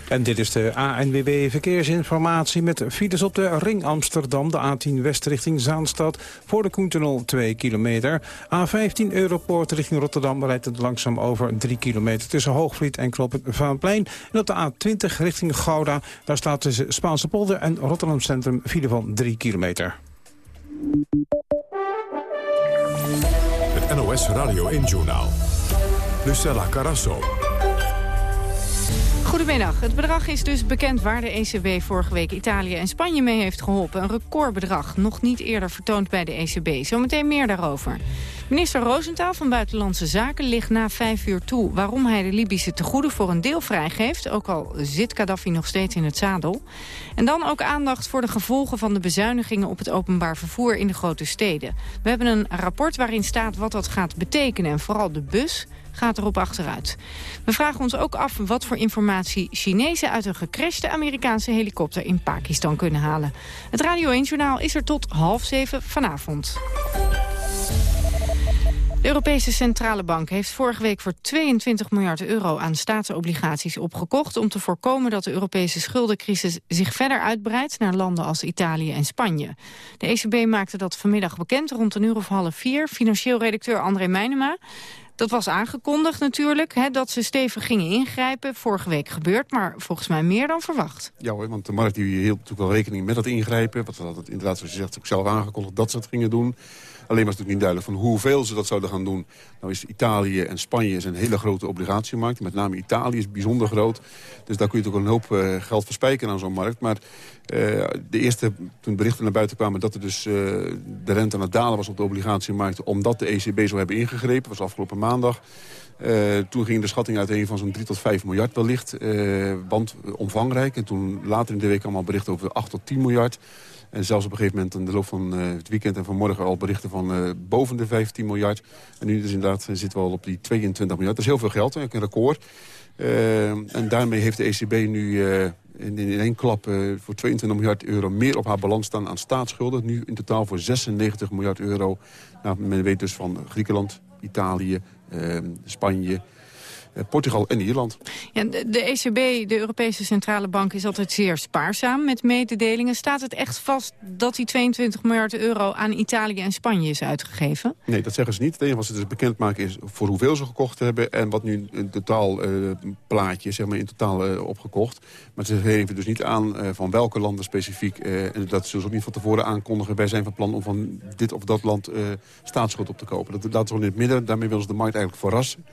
En dit is de ANWB Verkeersinformatie met files op de Ring Amsterdam, de A10 West richting Zaanstad, voor de Koentunnel 2 kilometer. A15 Europoort richting Rotterdam rijdt het langzaam over 3 kilometer tussen Hoogvliet en Kloppen Vaanplein. En op de A20 richting Gouda, daar staat tussen Spaanse polder en Rotterdam Centrum file van 3 kilometer. Het NOS Radio 1 Journaal. Lucella Carasso. Goedemiddag. Het bedrag is dus bekend waar de ECB vorige week Italië en Spanje mee heeft geholpen. Een recordbedrag, nog niet eerder vertoond bij de ECB. Zometeen meer daarover. Minister Roosentaal van Buitenlandse Zaken ligt na vijf uur toe... waarom hij de Libische tegoeden voor een deel vrijgeeft... ook al zit Gaddafi nog steeds in het zadel. En dan ook aandacht voor de gevolgen van de bezuinigingen... op het openbaar vervoer in de grote steden. We hebben een rapport waarin staat wat dat gaat betekenen... en vooral de bus gaat erop achteruit. We vragen ons ook af wat voor informatie Chinezen uit een gecrashte Amerikaanse helikopter in Pakistan kunnen halen. Het Radio 1-journaal is er tot half zeven vanavond. De Europese Centrale Bank heeft vorige week voor 22 miljard euro aan staatsobligaties opgekocht om te voorkomen dat de Europese schuldencrisis zich verder uitbreidt naar landen als Italië en Spanje. De ECB maakte dat vanmiddag bekend rond een uur of half vier. Financieel redacteur André Meijnema dat was aangekondigd natuurlijk, hè, dat ze stevig gingen ingrijpen. Vorige week gebeurd, maar volgens mij meer dan verwacht. Ja hoor, want de markt die hield natuurlijk wel rekening met dat ingrijpen. Wat had het inderdaad, zoals je zegt, ook zelf aangekondigd dat ze het gingen doen. Alleen was het niet duidelijk van hoeveel ze dat zouden gaan doen. Nou is Italië en Spanje een hele grote obligatiemarkt. Met name Italië is bijzonder groot. Dus daar kun je toch een hoop uh, geld verspijken aan zo'n markt. Maar uh, de eerste, toen berichten naar buiten kwamen dat er dus uh, de rente aan het dalen was op de obligatiemarkt... omdat de ECB zou hebben ingegrepen, was afgelopen maandag... Toen ging de schatting uiteen van zo'n 3 tot 5 miljard wellicht. Want omvangrijk. En toen later in de week allemaal berichten over 8 tot 10 miljard. En zelfs op een gegeven moment in de loop van uh, het weekend en vanmorgen al berichten van uh, boven de 15 miljard. En nu dus inderdaad zitten we al op die 22 miljard. Dat is heel veel geld, een record. En daarmee heeft de ECB nu in, in één klap voor 22 miljard euro meer op haar balans staan aan staatsschulden. Nu in totaal voor 96 miljard euro. Nou, men weet dus van Griekenland, Italië, Spanje, Portugal en Ierland. Ja, de, de, ECB, de Europese Centrale Bank, is altijd zeer spaarzaam met mededelingen. Staat het echt vast dat die 22 miljard euro aan Italië en Spanje is uitgegeven? Nee, dat zeggen ze niet. Het enige wat ze dus bekendmaken is voor hoeveel ze gekocht hebben... en wat nu een totaal uh, plaatje, zeg maar, in totaal uh, opgekocht. Maar ze geven dus niet aan uh, van welke landen specifiek... en dat ze dus ook niet van tevoren aankondigen... bij zijn van plan om van dit of dat land staatsschuld op te kopen. Dat laten ze gewoon in het midden. Daarmee willen ze de markt eigenlijk verrassen.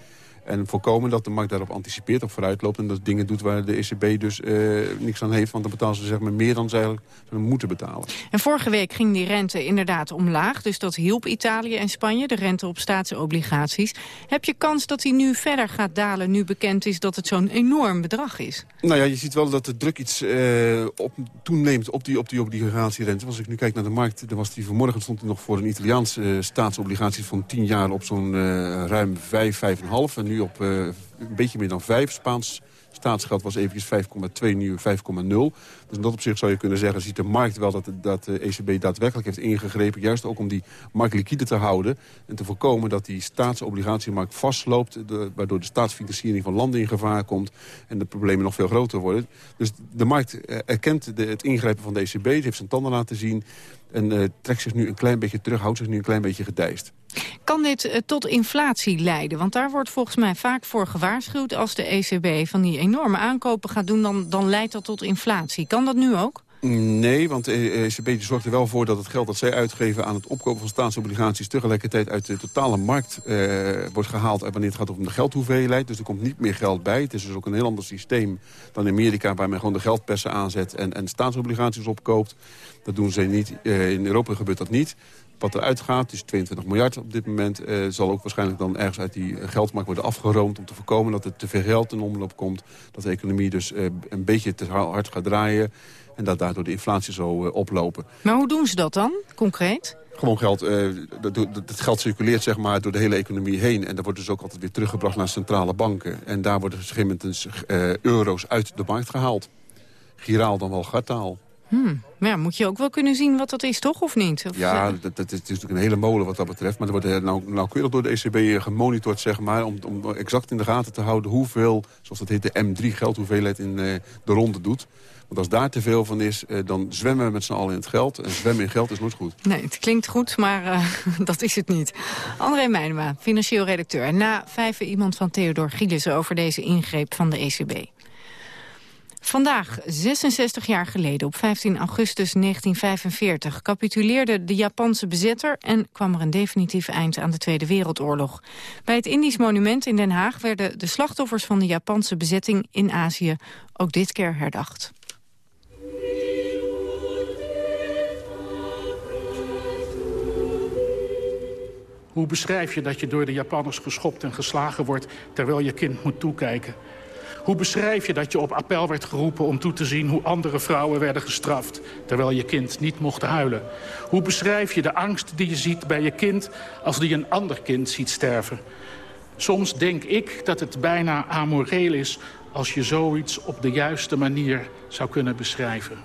En voorkomen dat de markt daarop anticipeert of vooruitloopt... en dat dingen doet waar de ECB dus uh, niks aan heeft. Want dan betalen ze zeg maar, meer dan ze eigenlijk moeten betalen. En vorige week ging die rente inderdaad omlaag. Dus dat hielp Italië en Spanje, de rente op staatsobligaties. Heb je kans dat die nu verder gaat dalen... nu bekend is dat het zo'n enorm bedrag is? Nou ja, je ziet wel dat de druk iets uh, op, toeneemt op die, op die obligatierente. Als ik nu kijk naar de markt, dan was die vanmorgen stond hij nog voor een Italiaanse uh, staatsobligatie van 10 jaar op zo'n ruim 5, 5,5. Nu op uh, een beetje meer dan 5. Spaans staatsgeld was eventjes 5,2, nu 5,0. Dus in dat opzicht zou je kunnen zeggen... ziet de markt wel dat, dat de ECB daadwerkelijk heeft ingegrepen... juist ook om die markt liquide te houden... en te voorkomen dat die staatsobligatiemarkt vastloopt... Waardoor de staatsfinanciering van landen in gevaar komt... en de problemen nog veel groter worden. Dus de markt eh, erkent de, het ingrijpen van de ECB... het heeft zijn tanden laten zien... en uh, trekt zich nu een klein beetje terug, houdt zich nu een klein beetje gedijst. Kan dit uh, tot inflatie leiden? Want daar wordt volgens mij vaak voor gewaarschuwd... als de ECB van die enorme aankopen gaat doen... dan, dan leidt dat tot inflatie. Kan dat nu ook? Nee, want de ECB zorgt er wel voor dat het geld dat zij uitgeven... aan het opkopen van staatsobligaties... tegelijkertijd uit de totale markt uh, wordt gehaald... wanneer het gaat om de geldhoeveelheid. Dus er komt niet meer geld bij. Het is dus ook een heel ander systeem dan Amerika... waar men gewoon de geldpersen aanzet en, en staatsobligaties opkoopt. Dat doen ze niet. Uh, in Europa gebeurt dat niet wat eruit gaat, is 22 miljard op dit moment... Uh, zal ook waarschijnlijk dan ergens uit die geldmarkt worden afgeroomd... om te voorkomen dat er te veel geld in omloop komt. Dat de economie dus uh, een beetje te hard gaat draaien... en dat daardoor de inflatie zo uh, oplopen. Maar hoe doen ze dat dan, concreet? Gewoon geld, het geld circuleert zeg maar door de hele economie heen. En dat wordt dus ook altijd weer teruggebracht naar centrale banken. En daar worden op een gegeven moment euro's uit de markt gehaald. Giraal dan wel gartaal. Hmm. Maar ja, moet je ook wel kunnen zien wat dat is, toch? Of niet? Of, ja, dat, dat, is natuurlijk een hele molen wat dat betreft. Maar er wordt nou, nauwkeurig door de ECB gemonitord, zeg maar... Om, om exact in de gaten te houden hoeveel, zoals dat heet, de M3 geldhoeveelheid in uh, de ronde doet. Want als daar te veel van is, dan zwemmen we met z'n allen in het geld. En zwemmen in geld is nooit goed. Nee, het klinkt goed, maar uh, <laughs> dat is het niet. André Meijnema, financieel redacteur. En na vijf iemand van Theodor Gielissen over deze ingreep van de ECB. Vandaag, 66 jaar geleden, op 15 augustus 1945... capituleerde de Japanse bezetter en kwam er een definitief eind aan de Tweede Wereldoorlog. Bij het Indisch Monument in Den Haag werden de slachtoffers van de Japanse bezetting in Azië ook dit keer herdacht. Hoe beschrijf je dat je door de Japanners geschopt en geslagen wordt... terwijl je kind moet toekijken? Hoe beschrijf je dat je op appel werd geroepen om toe te zien hoe andere vrouwen werden gestraft, terwijl je kind niet mocht huilen? Hoe beschrijf je de angst die je ziet bij je kind als die een ander kind ziet sterven? Soms denk ik dat het bijna amoreel is als je zoiets op de juiste manier zou kunnen beschrijven.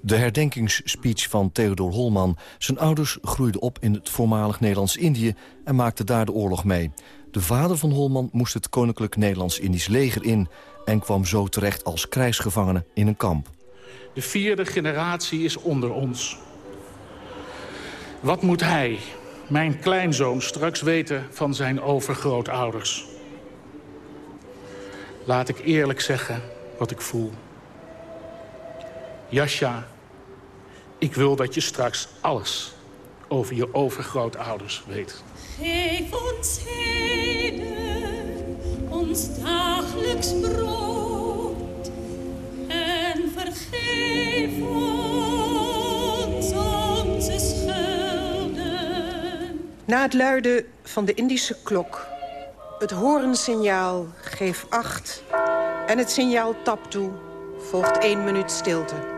De herdenkingsspeech van Theodor Holman. Zijn ouders groeiden op in het voormalig Nederlands-Indië... en maakten daar de oorlog mee. De vader van Holman moest het Koninklijk Nederlands-Indisch leger in... en kwam zo terecht als krijgsgevangene in een kamp. De vierde generatie is onder ons. Wat moet hij, mijn kleinzoon, straks weten van zijn overgrootouders? Laat ik eerlijk zeggen wat ik voel. Jasja, ik wil dat je straks alles over je overgrootouders weet. Geef ons heden ons dagelijks brood en vergeef ons onze schulden. Na het luiden van de Indische klok, het horensignaal geef acht en het signaal tap toe, volgt één minuut stilte.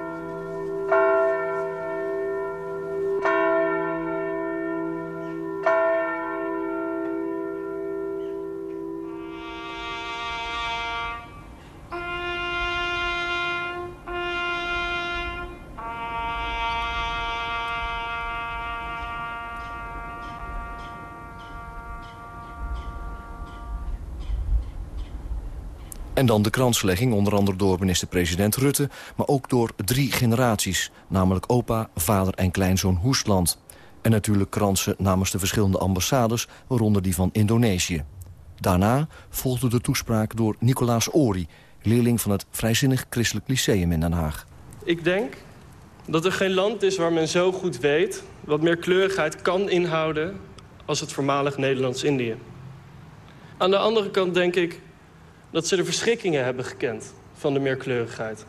En dan de kranslegging, onder andere door minister-president Rutte... maar ook door drie generaties, namelijk opa, vader en kleinzoon Hoestland. En natuurlijk kransen namens de verschillende ambassades, waaronder die van Indonesië. Daarna volgde de toespraak door Nicolaas Ori... leerling van het Vrijzinnig Christelijk Lyceum in Den Haag. Ik denk dat er geen land is waar men zo goed weet... wat meer kleurigheid kan inhouden als het voormalig Nederlands-Indië. Aan de andere kant denk ik dat ze de verschrikkingen hebben gekend van de meerkleurigheid.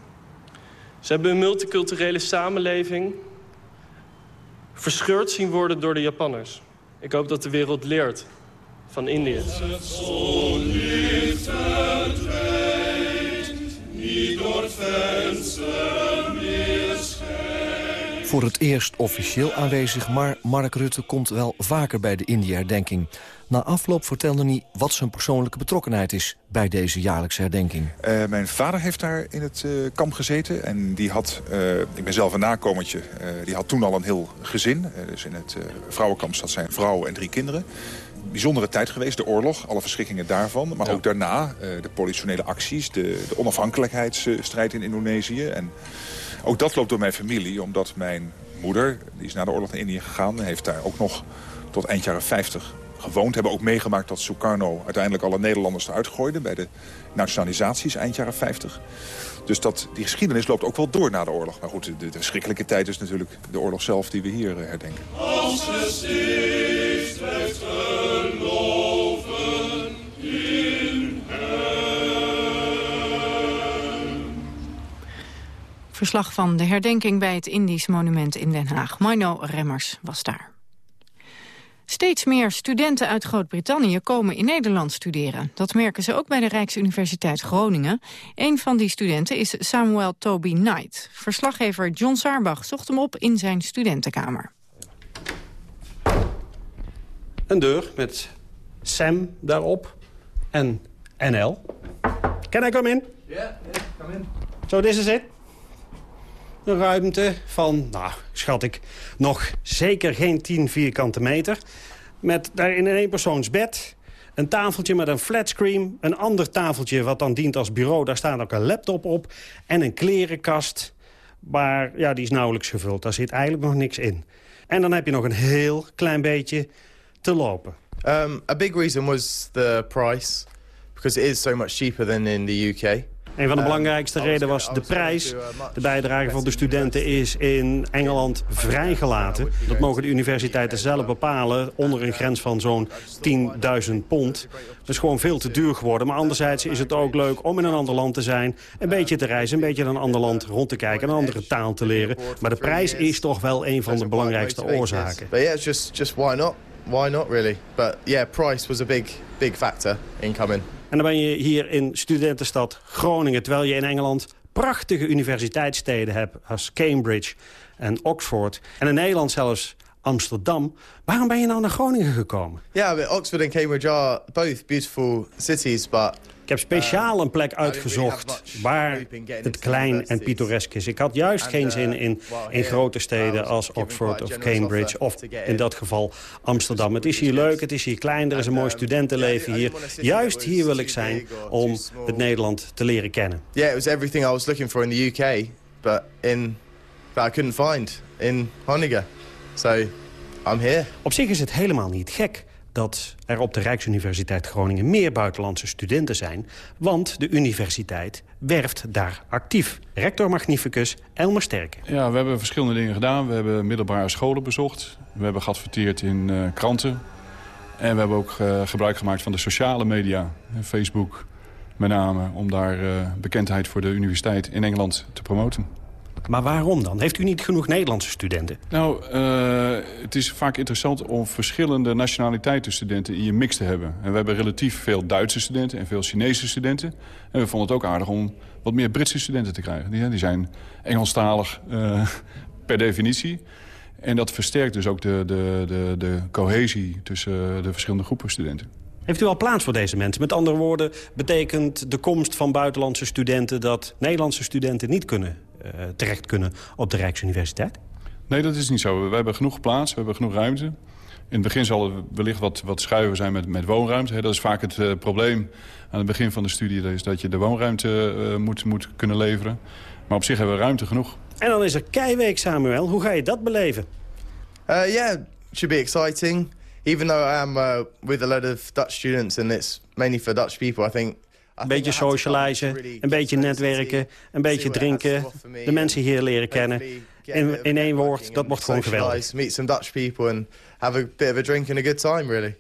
Ze hebben een multiculturele samenleving verscheurd zien worden door de Japanners. Ik hoop dat de wereld leert van Indië. Voor het eerst officieel aanwezig, maar Mark Rutte komt wel vaker bij de India-herdenking. Na afloop vertelde hij wat zijn persoonlijke betrokkenheid is bij deze jaarlijkse herdenking. Uh, mijn vader heeft daar in het uh, kamp gezeten. En die had, uh, ik ben zelf een nakomertje, die had toen al een heel gezin. dus in het vrouwenkamp zat zijn vrouw en drie kinderen. Bijzondere tijd geweest, de oorlog, alle verschrikkingen daarvan. Maar ook daarna, de politionele acties, de, de onafhankelijkheidsstrijd in Indonesië. En ook dat loopt door mijn familie, omdat mijn moeder, die is na de oorlog naar Indië gegaan... heeft daar ook nog tot eind jaren 50 gewoond. Hebben ook meegemaakt dat Sukarno uiteindelijk alle Nederlanders eruit gooide... bij de nationalisaties eind jaren 50. Dus dat, die geschiedenis loopt ook wel door na de oorlog. Maar goed, de, de verschrikkelijke tijd is natuurlijk de oorlog zelf die we hier uh, herdenken. Als Verslag van de herdenking bij het Indisch Monument in Den Haag. Mino Remmers was daar. Steeds meer studenten uit Groot-Brittannië komen in Nederland studeren. Dat merken ze ook bij de Rijksuniversiteit Groningen. Een van die studenten is Samuel Toby Knight. Verslaggever John Saarbach zocht hem op in zijn studentenkamer. Een deur met Sam daarop en NL. Can I come in? Ja, yeah, yeah, come in. So this is it? Een ruimte van, nou, schat ik, nog zeker geen 10 vierkante meter. Met daarin een eenpersoonsbed, een tafeltje met een flatscreen... een ander tafeltje wat dan dient als bureau, daar staat ook een laptop op... en een klerenkast, maar ja, die is nauwelijks gevuld. Daar zit eigenlijk nog niks in. En dan heb je nog een heel klein beetje te lopen. Um, a big reason was the price, because it is so much cheaper than in the UK. Een van de belangrijkste redenen was de prijs. De bijdrage van de studenten is in Engeland vrijgelaten. Dat mogen de universiteiten zelf bepalen onder een grens van zo'n 10.000 pond. Dat is gewoon veel te duur geworden. Maar anderzijds is het ook leuk om in een ander land te zijn. Een beetje te reizen, een beetje in een ander land rond te kijken. Een andere taal te leren. Maar de prijs is toch wel een van de belangrijkste oorzaken. Just, just why not? Why not really? But yeah, price was a big, big factor in coming. En dan ben je hier in studentenstad Groningen... terwijl je in Engeland prachtige universiteitssteden hebt... als Cambridge en Oxford. En in Nederland zelfs Amsterdam. Waarom ben je nou naar Groningen gekomen? Ja, yeah, Oxford en Cambridge are both beautiful cities, but ik heb speciaal een plek uitgezocht waar het klein en pittoresk is. Ik had juist geen zin in, in grote steden als Oxford of Cambridge... of in dat geval Amsterdam. Het is hier leuk, het is hier klein, er is een mooi studentenleven hier. Juist hier wil ik zijn om het Nederland te leren kennen. Ja, it was everything I was looking for in the UK, but in but I couldn't find in Groningen. So I'm here. Op zich is het helemaal niet gek dat er op de Rijksuniversiteit Groningen meer buitenlandse studenten zijn. Want de universiteit werft daar actief. Rector Magnificus Elmer Sterken. Ja, we hebben verschillende dingen gedaan. We hebben middelbare scholen bezocht. We hebben geadverteerd in uh, kranten. En we hebben ook uh, gebruik gemaakt van de sociale media. Facebook met name, om daar uh, bekendheid voor de universiteit in Engeland te promoten. Maar waarom dan? Heeft u niet genoeg Nederlandse studenten? Nou, uh, het is vaak interessant om verschillende nationaliteiten studenten in je mix te hebben. En we hebben relatief veel Duitse studenten en veel Chinese studenten. En we vonden het ook aardig om wat meer Britse studenten te krijgen. Die, die zijn Engelstalig uh, <laughs> per definitie. En dat versterkt dus ook de, de, de, de cohesie tussen de verschillende groepen studenten. Heeft u al plaats voor deze mensen? Met andere woorden, betekent de komst van buitenlandse studenten... dat Nederlandse studenten niet kunnen terecht kunnen op de Rijksuniversiteit? Nee, dat is niet zo. We hebben genoeg plaats, we hebben genoeg ruimte. In het begin zal er wellicht wat, wat schuiven zijn met, met woonruimte. Hè. Dat is vaak het uh, probleem aan het begin van de studie. Dat is dat je de woonruimte uh, moet, moet kunnen leveren. Maar op zich hebben we ruimte genoeg. En dan is er Keiweek, Samuel. Hoe ga je dat beleven? Uh, yeah, it should be exciting. Even though I am uh, with a lot of Dutch students and it's mainly for Dutch people, I think een beetje socializen, een beetje netwerken, een beetje drinken, de mensen hier leren kennen. In, in één woord, dat wordt gewoon geweldig. Meet some Dutch people and have a bit of a drink and a good time, really.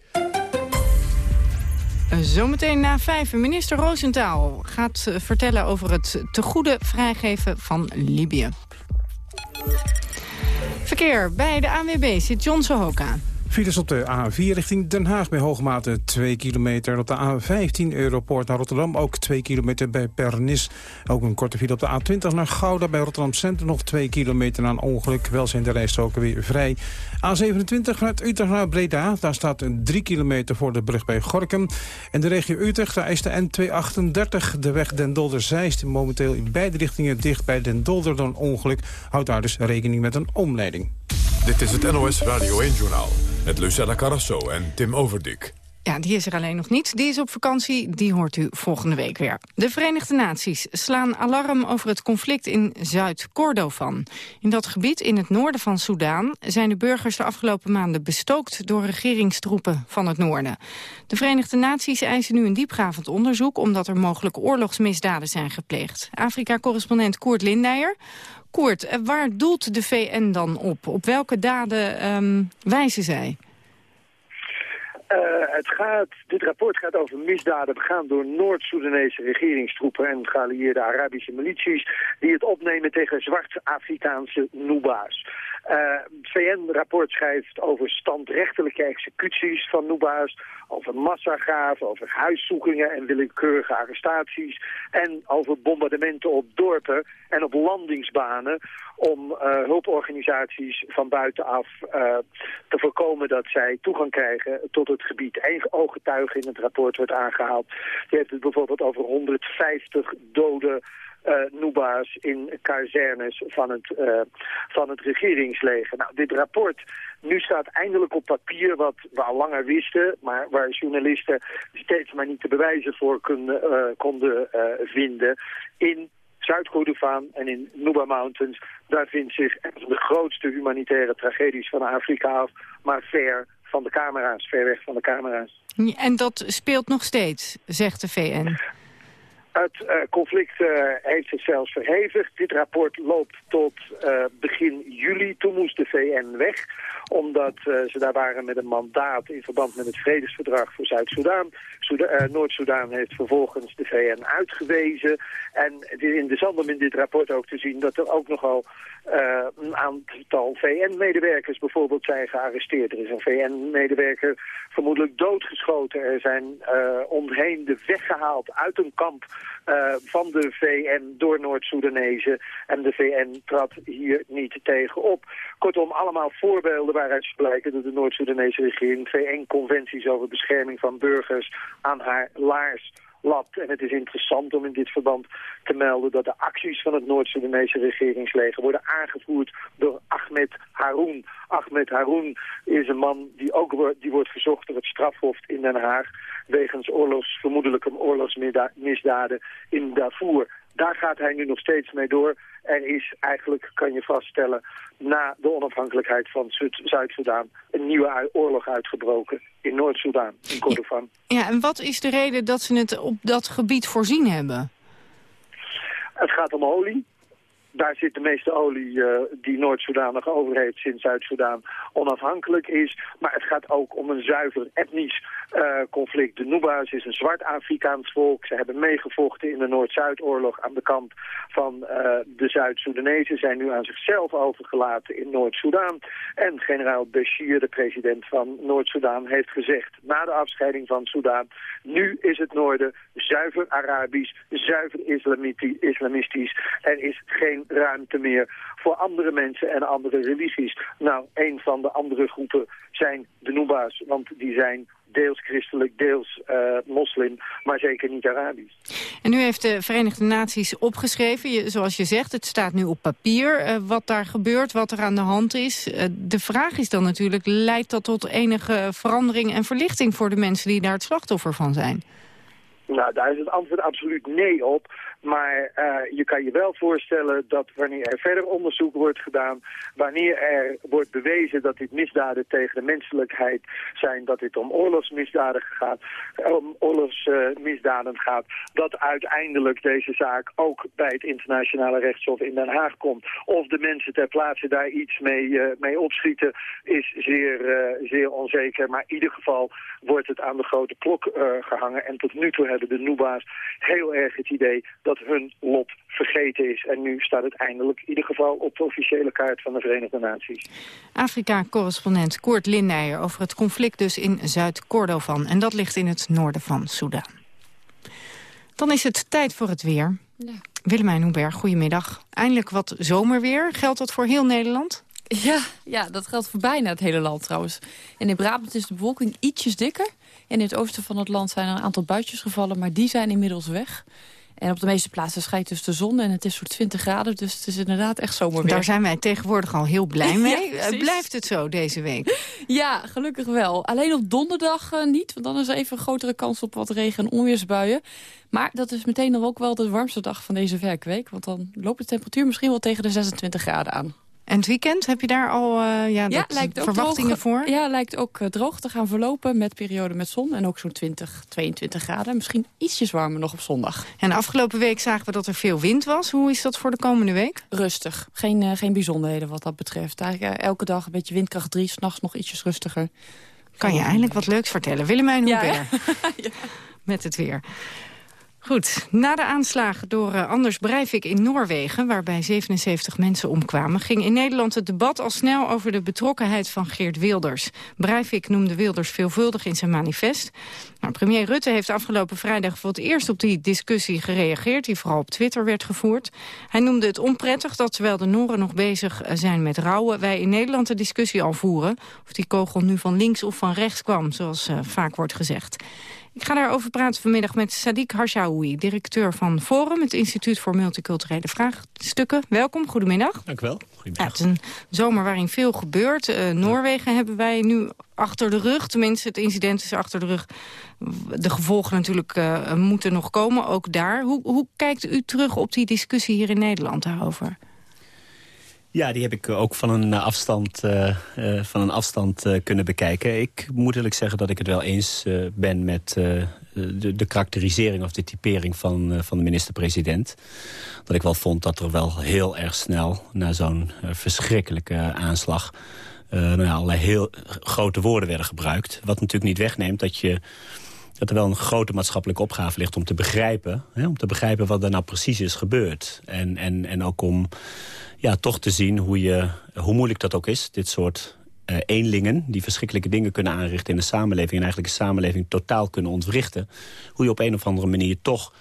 Zometeen na vijf, minister Roosentaal gaat eh, vertellen over het tegoede vrijgeven van Libië. Verkeer bij de ANWB zit John Sohoka. Files op de A4 richting Den Haag bij hoogmate 2 kilometer. Op de A15 Europoort naar Rotterdam ook 2 kilometer bij Pernis. Ook een korte file op de A20 naar Gouda bij Rotterdam Center. Nog 2 kilometer na een ongeluk. Wel zijn de rijstroken weer vrij. A27 vanuit Utrecht naar Breda. Daar staat 3 kilometer voor de brug bij Gorkum. En de regio Utrecht, daar is de N238. De weg Den Dolder-Zeist momenteel in beide richtingen dicht bij Den Dolder een ongeluk. Houdt daar dus rekening met een omleiding. Dit is het NOS Radio 1-journaal met Lucella Carrasso en Tim Overdik. Ja, die is er alleen nog niet. Die is op vakantie, die hoort u volgende week weer. De Verenigde Naties slaan alarm over het conflict in Zuid-Kordofan. In dat gebied, in het noorden van Soudaan... zijn de burgers de afgelopen maanden bestookt door regeringstroepen van het noorden. De Verenigde Naties eisen nu een diepgravend onderzoek... omdat er mogelijk oorlogsmisdaden zijn gepleegd. Afrika-correspondent Koert Lindeyer. Koert, eh, waar doelt de VN dan op? Op welke daden um, wijzen zij? Uh, het gaat, dit rapport gaat over misdaden begaan door Noord-Soedanese regeringstroepen en geallieerde Arabische milities die het opnemen tegen zwart-Afrikaanse Nuba's. Uh, VN-rapport schrijft over standrechtelijke executies van Nuba's, over massagraven, over huiszoekingen en willekeurige arrestaties en over bombardementen op dorpen en op landingsbanen om uh, hulporganisaties van buitenaf uh, te voorkomen dat zij toegang krijgen tot het gebied. Eén ooggetuige in het rapport wordt aangehaald. Die heeft het bijvoorbeeld over 150 doden uh, in kazernes van het, uh, van het regeringsleger. Nou, dit rapport nu staat eindelijk op papier wat we al langer wisten, maar waar journalisten steeds maar niet te bewijzen voor konden, uh, konden vinden. In Zuid-Kordofaan en in Nuba Mountains, daar vindt zich de grootste humanitaire tragedies van Afrika af, maar ver van de camera's, ver weg van de camera's. En dat speelt nog steeds, zegt de VN. Het uh, conflict uh, heeft zich zelfs verhevigd. Dit rapport loopt tot uh, begin juli. Toen moest de VN weg, omdat ze daar waren met een mandaat in verband met het vredesverdrag voor Zuid-Soedan. Noord-Soedan heeft vervolgens de VN uitgewezen. En in de zandom in dit rapport ook te zien dat er ook nogal een aantal VN-medewerkers bijvoorbeeld zijn gearresteerd. Er is een VN-medewerker vermoedelijk doodgeschoten. Er zijn omheen weggehaald uit een kamp van de VN door Noord-Soedanezen. En de VN trad hier niet tegen op. Kortom, allemaal voorbeelden waaruit blijken dat de Noord-Soedanese regering VN-conventies over bescherming van burgers aan haar laars En het is interessant om in dit verband te melden dat de acties van het Noord-Soedanese regeringsleger worden aangevoerd door Ahmed Haroun. Ahmed Haroun is een man die ook wordt, die wordt verzocht door het strafhof in Den Haag wegens oorlogs, vermoedelijke oorlogsmisdaden in Darfur. Daar gaat hij nu nog steeds mee door. Er is eigenlijk, kan je vaststellen, na de onafhankelijkheid van Zuid-Soedan... een nieuwe oorlog uitgebroken in Noord-Soedan, in Kordofan. Ja, en wat is de reden dat ze het op dat gebied voorzien hebben? Het gaat om olie daar zit de meeste olie uh, die Noord-Soedan nog over heeft sinds Zuid-Soedan onafhankelijk is. Maar het gaat ook om een zuiver etnisch uh, conflict. De Nuba's is een zwart-Afrikaans volk. Ze hebben meegevochten in de Noord-Zuid-oorlog aan de kant van uh, de Zuid-Soedanezen. Zijn nu aan zichzelf overgelaten in Noord-Soedan. En generaal Bashir, de president van Noord-Soedan, heeft gezegd na de afscheiding van Soedan... nu is het noorden zuiver Arabisch, zuiver islamistisch. Er is geen ruimte meer voor andere mensen en andere religies. Nou, een van de andere groepen zijn de Nuba's, want die zijn deels christelijk, deels moslim, maar zeker niet Arabisch. En nu heeft de Verenigde Naties opgeschreven, je, zoals je zegt, het staat nu op papier, wat daar gebeurt, wat er aan de hand is. de vraag is dan natuurlijk, leidt dat tot enige verandering en verlichting voor de mensen die daar het slachtoffer van zijn? Nou, daar is het antwoord absoluut nee op. Maar uh, je kan je wel voorstellen dat wanneer er verder onderzoek wordt gedaan... wanneer er wordt bewezen dat dit misdaden tegen de menselijkheid zijn... dat dit om oorlogsmisdaden gaat, om oorlogsmisdaden gaat... dat uiteindelijk deze zaak ook bij het internationale rechtshof in Den Haag komt. Of de mensen ter plaatse daar iets mee, uh, mee opschieten is zeer, zeer onzeker. Maar in ieder geval wordt het aan de grote klok gehangen. En tot nu toe hebben de Nuba's heel erg het idee hun lot vergeten is. En nu staat het eindelijk in ieder geval op de officiële kaart van de Verenigde Naties. Afrika-correspondent Koert Lindijer over het conflict dus in Zuid-Kordofan. En dat ligt in het noorden van Soedan. Dan is het tijd voor het weer. Ja. Willemijn Hoeberg, goedemiddag. Eindelijk wat zomerweer. Geldt dat voor heel Nederland? Ja, ja, dat geldt voor bijna het hele land trouwens. En in Brabant is de bewolking ietsjes dikker. En in het oosten van het land zijn er een aantal buitjes gevallen... maar die zijn inmiddels weg. En op de meeste plaatsen schijnt dus de zon en het is zo'n 20 graden. Dus het is inderdaad echt zomerweer. Daar zijn wij tegenwoordig al heel blij <laughs> mee. ja, Blijft het zo deze week? <laughs> Ja, gelukkig wel. Alleen op donderdag uh, niet, want dan is er even een grotere kans op wat regen- en onweersbuien. Maar dat is meteen dan ook wel de warmste dag van deze werkweek. Want dan loopt de temperatuur misschien wel tegen de 26 graden aan. En het weekend, heb je daar al uh, ja, ja lijkt verwachtingen voor? Ja, lijkt ook uh, droog te gaan verlopen met periode met zon. En ook zo'n 20, 22 graden. Misschien ietsjes warmer nog op zondag. En afgelopen week zagen we dat er veel wind was. Hoe is dat voor de komende week? Rustig. Geen, uh, geen bijzonderheden wat dat betreft. Eigenlijk elke dag een beetje windkracht 3, s'nachts nog ietsjes rustiger. Kan je eindelijk wat leuks vertellen? Willemijn Hoeber. Ja, <laughs> ja. Met het weer. Goed, na de aanslagen door uh, Anders Breivik in Noorwegen... waarbij 77 mensen omkwamen... ging in Nederland het debat al snel over de betrokkenheid van Geert Wilders. Breivik noemde Wilders veelvuldig in zijn manifest. Nou, premier Rutte heeft afgelopen vrijdag voor het eerst op die discussie gereageerd... die vooral op Twitter werd gevoerd. Hij noemde het onprettig dat terwijl de Noren nog bezig eh, zijn met rouwen... wij in Nederland de discussie al voeren... of die kogel nu van links of van rechts kwam, zoals uh, vaak wordt gezegd. Ik ga daarover praten vanmiddag met Sadiq Harshaoui, directeur van Forum, het Instituut voor Multiculturele Vraagstukken. Welkom, goedemiddag. Dank u wel. Ja, het is een zomer waarin veel gebeurt. Uh, Noorwegen hebben wij nu achter de rug, tenminste het incident is achter de rug. De gevolgen natuurlijk uh, moeten nog komen, ook daar. Hoe, hoe kijkt u terug op die discussie hier in Nederland daarover? Ja, die heb ik ook van een eh, afstand, uh, van een afstand kunnen bekijken. Ik moet eerlijk zeggen dat ik het wel eens ben met de, de, karakterisering of de typering van, van de minister-president. Dat ik wel vond dat er wel heel erg snel na zo'n verschrikkelijke aanslag... nou ja, allerlei heel grote woorden werden gebruikt. Wat natuurlijk niet wegneemt dat je dat er wel een grote maatschappelijke opgave ligt om te begrijpen... Hè, om te begrijpen wat er nou precies is gebeurd. En, en, en ook om ja, toch te zien hoe, je, hoe moeilijk dat ook is, dit soort uh, eenlingen... die verschrikkelijke dingen kunnen aanrichten in de samenleving... en eigenlijk de samenleving totaal kunnen ontwrichten. Hoe je op een of andere manier toch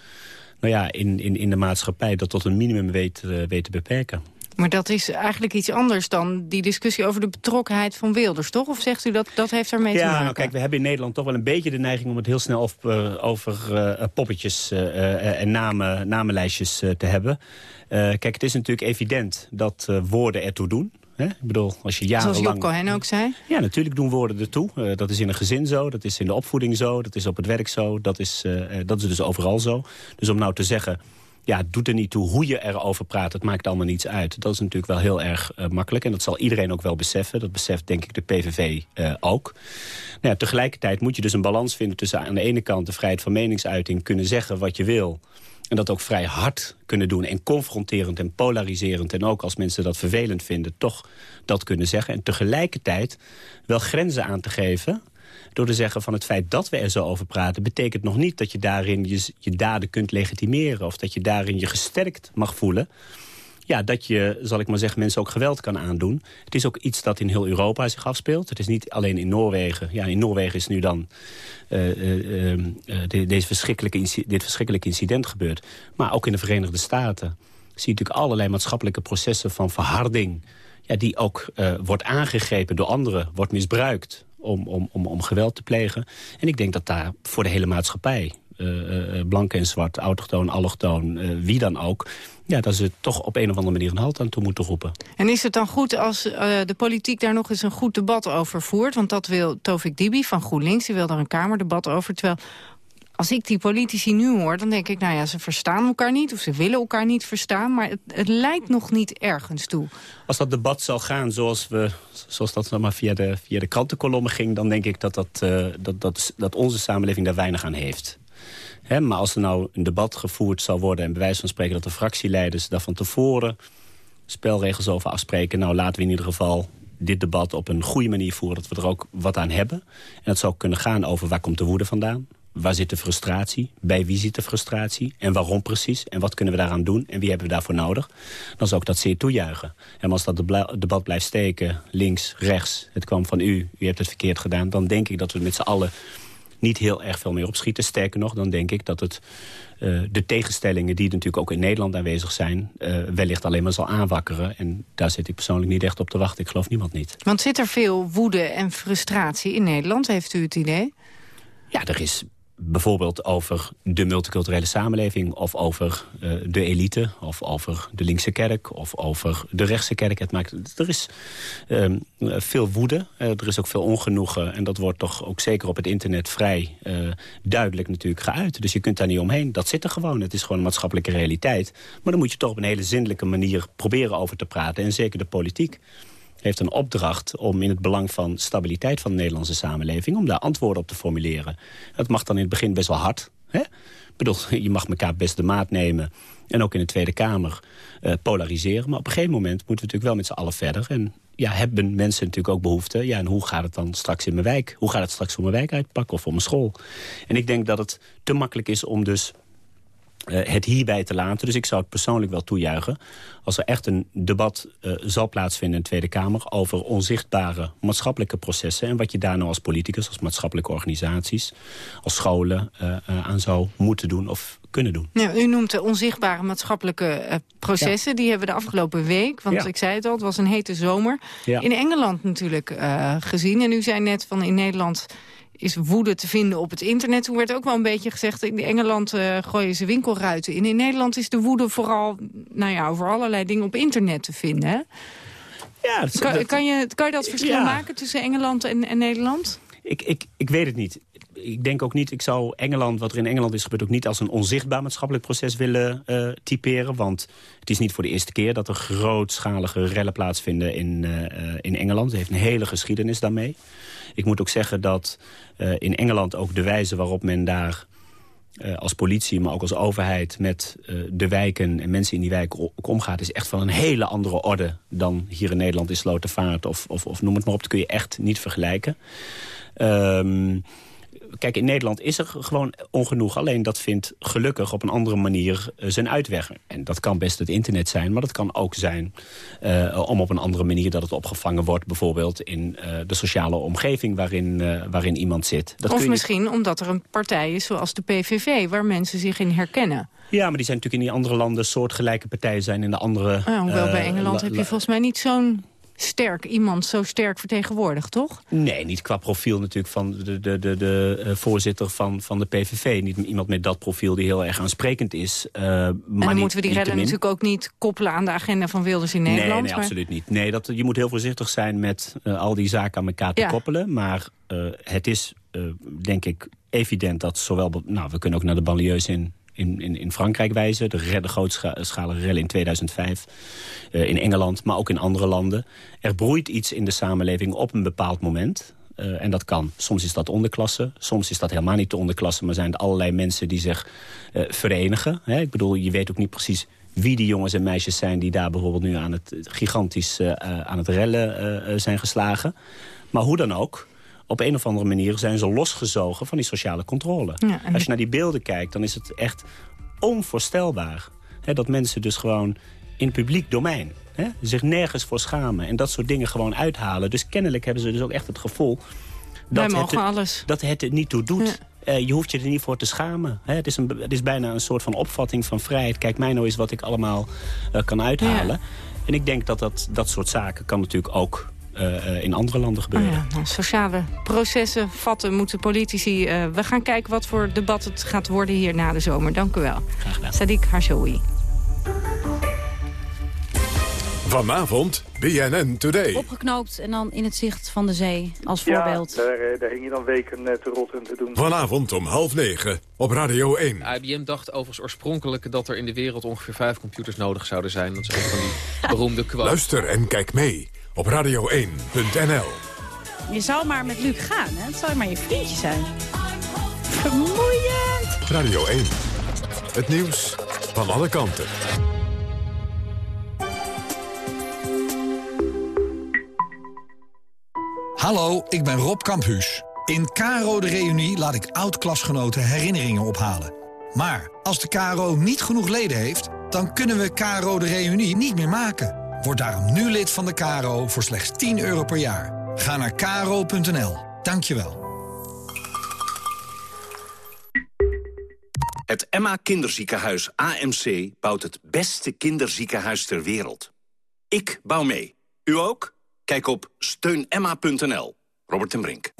nou ja, in, in, in de maatschappij... dat tot een minimum weet, uh, weet te beperken. Maar dat is eigenlijk iets anders dan die discussie over de betrokkenheid van Wilders, toch? Of zegt u dat dat heeft ermee ja, te maken? Nou, kijk, we hebben in Nederland toch wel een beetje de neiging... om het heel snel over, uh, over uh, poppetjes uh, en namen, namenlijstjes te hebben. kijk, het is natuurlijk evident dat woorden ertoe doen. Hè? Ik bedoel, als je jarenlang... Zoals Job Cohen ook zei? Ja, natuurlijk doen woorden ertoe. Uh, dat is in een gezin zo, dat is in de opvoeding zo, dat is op het werk zo. Dat is, uh, dat is dus overal zo. Dus om nou te zeggen ja, doet er niet toe hoe je erover praat. Het maakt allemaal niets uit. Dat is natuurlijk wel heel erg uh, makkelijk. En dat zal iedereen ook wel beseffen. Dat beseft denk ik de PVV uh, ook. Nou ja, tegelijkertijd moet je dus een balans vinden tussen aan de ene kant... de vrijheid van meningsuiting, kunnen zeggen wat je wil... En dat ook vrij hard kunnen doen. En confronterend en polariserend. En ook als mensen dat vervelend vinden, toch dat kunnen zeggen. En tegelijkertijd wel grenzen aan te geven door te zeggen van het feit dat we er zo over praten... betekent nog niet dat je daarin je, je daden kunt legitimeren... of dat je daarin je gesterkt mag voelen ja, dat je, zal ik maar zeggen, mensen ook geweld kan aandoen. Het is ook iets dat in heel Europa zich afspeelt. Het is niet alleen in Noorwegen. Ja, in Noorwegen is nu dan uh, uh, de, deze verschrikkelijke dit verschrikkelijke incident gebeurd. Maar ook in de Verenigde Staten zie je natuurlijk allerlei maatschappelijke processen van verharding... Ja, die ook wordt aangegrepen door anderen, wordt misbruikt om, om, om, om geweld te plegen. En ik denk dat daar voor de hele maatschappij... Uh, blank en zwart, autochtoon, allochtoon, wie dan ook... Ja, dat ze toch op een of andere manier een halt aan toe moeten roepen. En is het dan goed als de politiek daar nog eens een goed debat over voert? Want dat wil Tovik Dibi van GroenLinks, die wil daar een kamerdebat over. Terwijl als ik die politici nu hoor, dan denk ik... nou ja, ze verstaan elkaar niet of ze willen elkaar niet verstaan... maar het, het leidt nog niet ergens toe. Als dat debat zal gaan zoals, we, zoals dat maar via de, via de krantenkolommen ging... dan denk ik dat, dat, uh, dat, dat, dat onze samenleving daar weinig aan heeft. Maar als er nou een debat gevoerd zal worden... en bij wijze van spreken dat de fractieleiders daar van tevoren... spelregels over afspreken... nou laten we in ieder geval dit debat op een goede manier voeren... dat we er ook wat aan hebben. En dat zou kunnen gaan over waar komt de woede vandaan Waar zit de frustratie? Bij wie zit de frustratie? En waarom precies? En wat kunnen we daaraan doen? En wie hebben we daarvoor nodig? Dan zou ik dat zeer toejuichen. En als dat debat blijft steken, links, rechts... het kwam van u, u hebt het verkeerd gedaan... dan denk ik dat we met z'n allen niet heel erg veel meer opschieten. Sterker nog, dan denk ik dat het uh, de tegenstellingen... die natuurlijk ook in Nederland aanwezig zijn... Uh, wellicht alleen maar zal aanwakkeren. En daar zit ik persoonlijk niet echt op te wachten. Ik geloof niemand niet. Want zit er veel woede en frustratie in Nederland, heeft u het idee? Ja, er is bijvoorbeeld over de multiculturele samenleving... of over uh, de elite, of over de linkse kerk... of over de rechtse kerk. Het maakt, er is uh, veel woede, uh, er is ook veel ongenoegen... en dat wordt toch ook zeker op het internet vrij duidelijk natuurlijk geuit. Dus je kunt daar niet omheen. Dat zit er gewoon. Het is gewoon een maatschappelijke realiteit. Maar dan moet je toch op een hele zinnelijke manier proberen over te praten. En zeker de politiek heeft een opdracht om in het belang van stabiliteit van de Nederlandse samenleving... om daar antwoorden op te formuleren. Dat mag dan in het begin best wel hard. Hè? Bedoel, <laughs> je mag elkaar best de maat nemen. En ook in de Tweede Kamer uh, polariseren. Maar op een gegeven moment moeten we natuurlijk wel met z'n allen verder. En ja, hebben mensen natuurlijk ook behoefte. Ja, en hoe gaat het dan straks in mijn wijk? Hoe gaat het straks voor mijn wijk uitpakken of voor mijn school? En ik denk dat het te makkelijk is om dus uh, het hierbij te laten. Dus ik zou het persoonlijk wel toejuichen... als er echt een debat uh, zal plaatsvinden in de Tweede Kamer... over onzichtbare maatschappelijke processen... en wat je daar nou als politicus, als maatschappelijke organisaties... als scholen uh, aan zou moeten doen of kunnen doen. Ja, u noemt de onzichtbare maatschappelijke processen. Ja. Die hebben we de afgelopen week, want ja. ik zei het al... het was een hete zomer. In Engeland natuurlijk gezien. En u zei net van in Nederland is woede te vinden op het internet. Toen werd ook wel een beetje gezegd... in Engeland uh, gooien ze winkelruiten in. In Nederland is de woede vooral nou ja, over allerlei dingen op internet te vinden. Hè? Ja, dat, kan, dat, kan, je, kan je dat verschil ja. maken tussen Engeland en, en Nederland? Ik, ik, ik weet het niet. Ik denk ook niet, ik zou Engeland, wat er in Engeland is gebeurd... ook niet als een onzichtbaar maatschappelijk proces willen uh, typeren. Want het is niet voor de eerste keer dat er grootschalige rellen plaatsvinden in, uh, in Engeland. Het heeft een hele geschiedenis daarmee. Ik moet ook zeggen dat in Engeland ook de wijze waarop men daar... Als politie, maar ook als overheid met de wijken en mensen in die wijken omgaat... is echt van een hele andere orde dan hier in Nederland in Slotervaart of, of, of noem het maar op. Dat kun je echt niet vergelijken. Um, kijk, in Nederland is er gewoon ongenoeg. Alleen dat vindt gelukkig op een andere manier uh, zijn uitweg. En dat kan best het internet zijn, maar dat kan ook zijn... Uh, om op een andere manier dat het opgevangen wordt... bijvoorbeeld in uh, de sociale omgeving waarin, waarin iemand zit. Dat of misschien niet... omdat er een partij is zoals de PVV... waar mensen zich in herkennen. Ja, maar die zijn natuurlijk in die andere landen soortgelijke partijen zijn in de andere... Ja, hoewel bij Engeland heb je volgens mij niet zo'n sterk iemand zo sterk vertegenwoordigd, toch? Nee, niet qua profiel natuurlijk van de, de, de, de uh, voorzitter van, van de PVV. Niet iemand met dat profiel die heel erg aansprekend is. Uh, maar en dan niet, moeten we die redden natuurlijk ook niet koppelen aan de agenda van Wilders in Nederland. Nee, nee maar... absoluut niet. Nee, dat, je moet heel voorzichtig zijn met uh, al die zaken aan elkaar te ja. koppelen. Maar het is, denk ik, evident dat zowel... Nou, we kunnen ook naar de banlieues in in, in, in Frankrijk wijzen. De, de grootschalige rellen in 2005. Uh, in Engeland, maar ook in andere landen. Er broeit iets in de samenleving op een bepaald moment. Uh, en dat kan. Soms is dat onderklasse. Soms is dat helemaal niet de onderklasse. Maar zijn er allerlei mensen die zich uh, verenigen. Hè? Ik bedoel, je weet ook niet precies wie die jongens en meisjes zijn... die daar bijvoorbeeld nu aan het gigantisch aan het rellen zijn geslagen. Maar hoe dan ook op een of andere manier zijn ze losgezogen van die sociale controle. Ja, Als je naar die beelden kijkt, dan is het echt onvoorstelbaar... Hè, dat mensen dus gewoon in het publiek domein hè, zich nergens voor schamen... en dat soort dingen gewoon uithalen. Dus kennelijk hebben ze dus ook echt het gevoel... dat, het, alles. dat het er niet toe doet. Ja. Uh, je hoeft je er niet voor te schamen. Hè? Het, is een, het is bijna een soort van opvatting van vrijheid. Kijk mij nou eens wat ik allemaal uh, kan uithalen. Ja. En ik denk dat, dat dat soort zaken kan natuurlijk ook in andere landen gebeuren. Oh ja, nou, sociale processen vatten moeten politici. we gaan kijken wat voor debat het gaat worden hier na de zomer. Dank u wel. Graag gedaan. Sadiq Harshoui. Vanavond BNN Today. Opgeknoopt en dan in het zicht van de zee als voorbeeld. Ja, daar, eh, daar hing je dan weken te rotten te doen. Vanavond om half negen op Radio 1. IBM dacht overigens oorspronkelijk dat er in de wereld ongeveer vijf computers nodig zouden zijn. Dat is een van die beroemde quotes. Luister en kijk mee op radio1.nl. Je zou maar met Luc gaan, hè? Het zou maar je vriendje zijn. Vermoeiend! Radio 1. Het nieuws van alle kanten. Hallo, ik ben Rob Kamphuus. In Caro de Reunie laat ik oud-klasgenoten herinneringen ophalen. Maar als de KRO niet genoeg leden heeft, dan kunnen we Caro de Reunie niet meer maken. Word daarom nu lid van de KRO voor slechts 10 euro per jaar. Ga naar kro.nl. Dankjewel. Het Emma Kinderziekenhuis AMC bouwt het beste kinderziekenhuis ter wereld. Ik bouw mee. U ook? Kijk op steunemma.nl. Robert en Brink.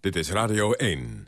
Dit is Radio 1.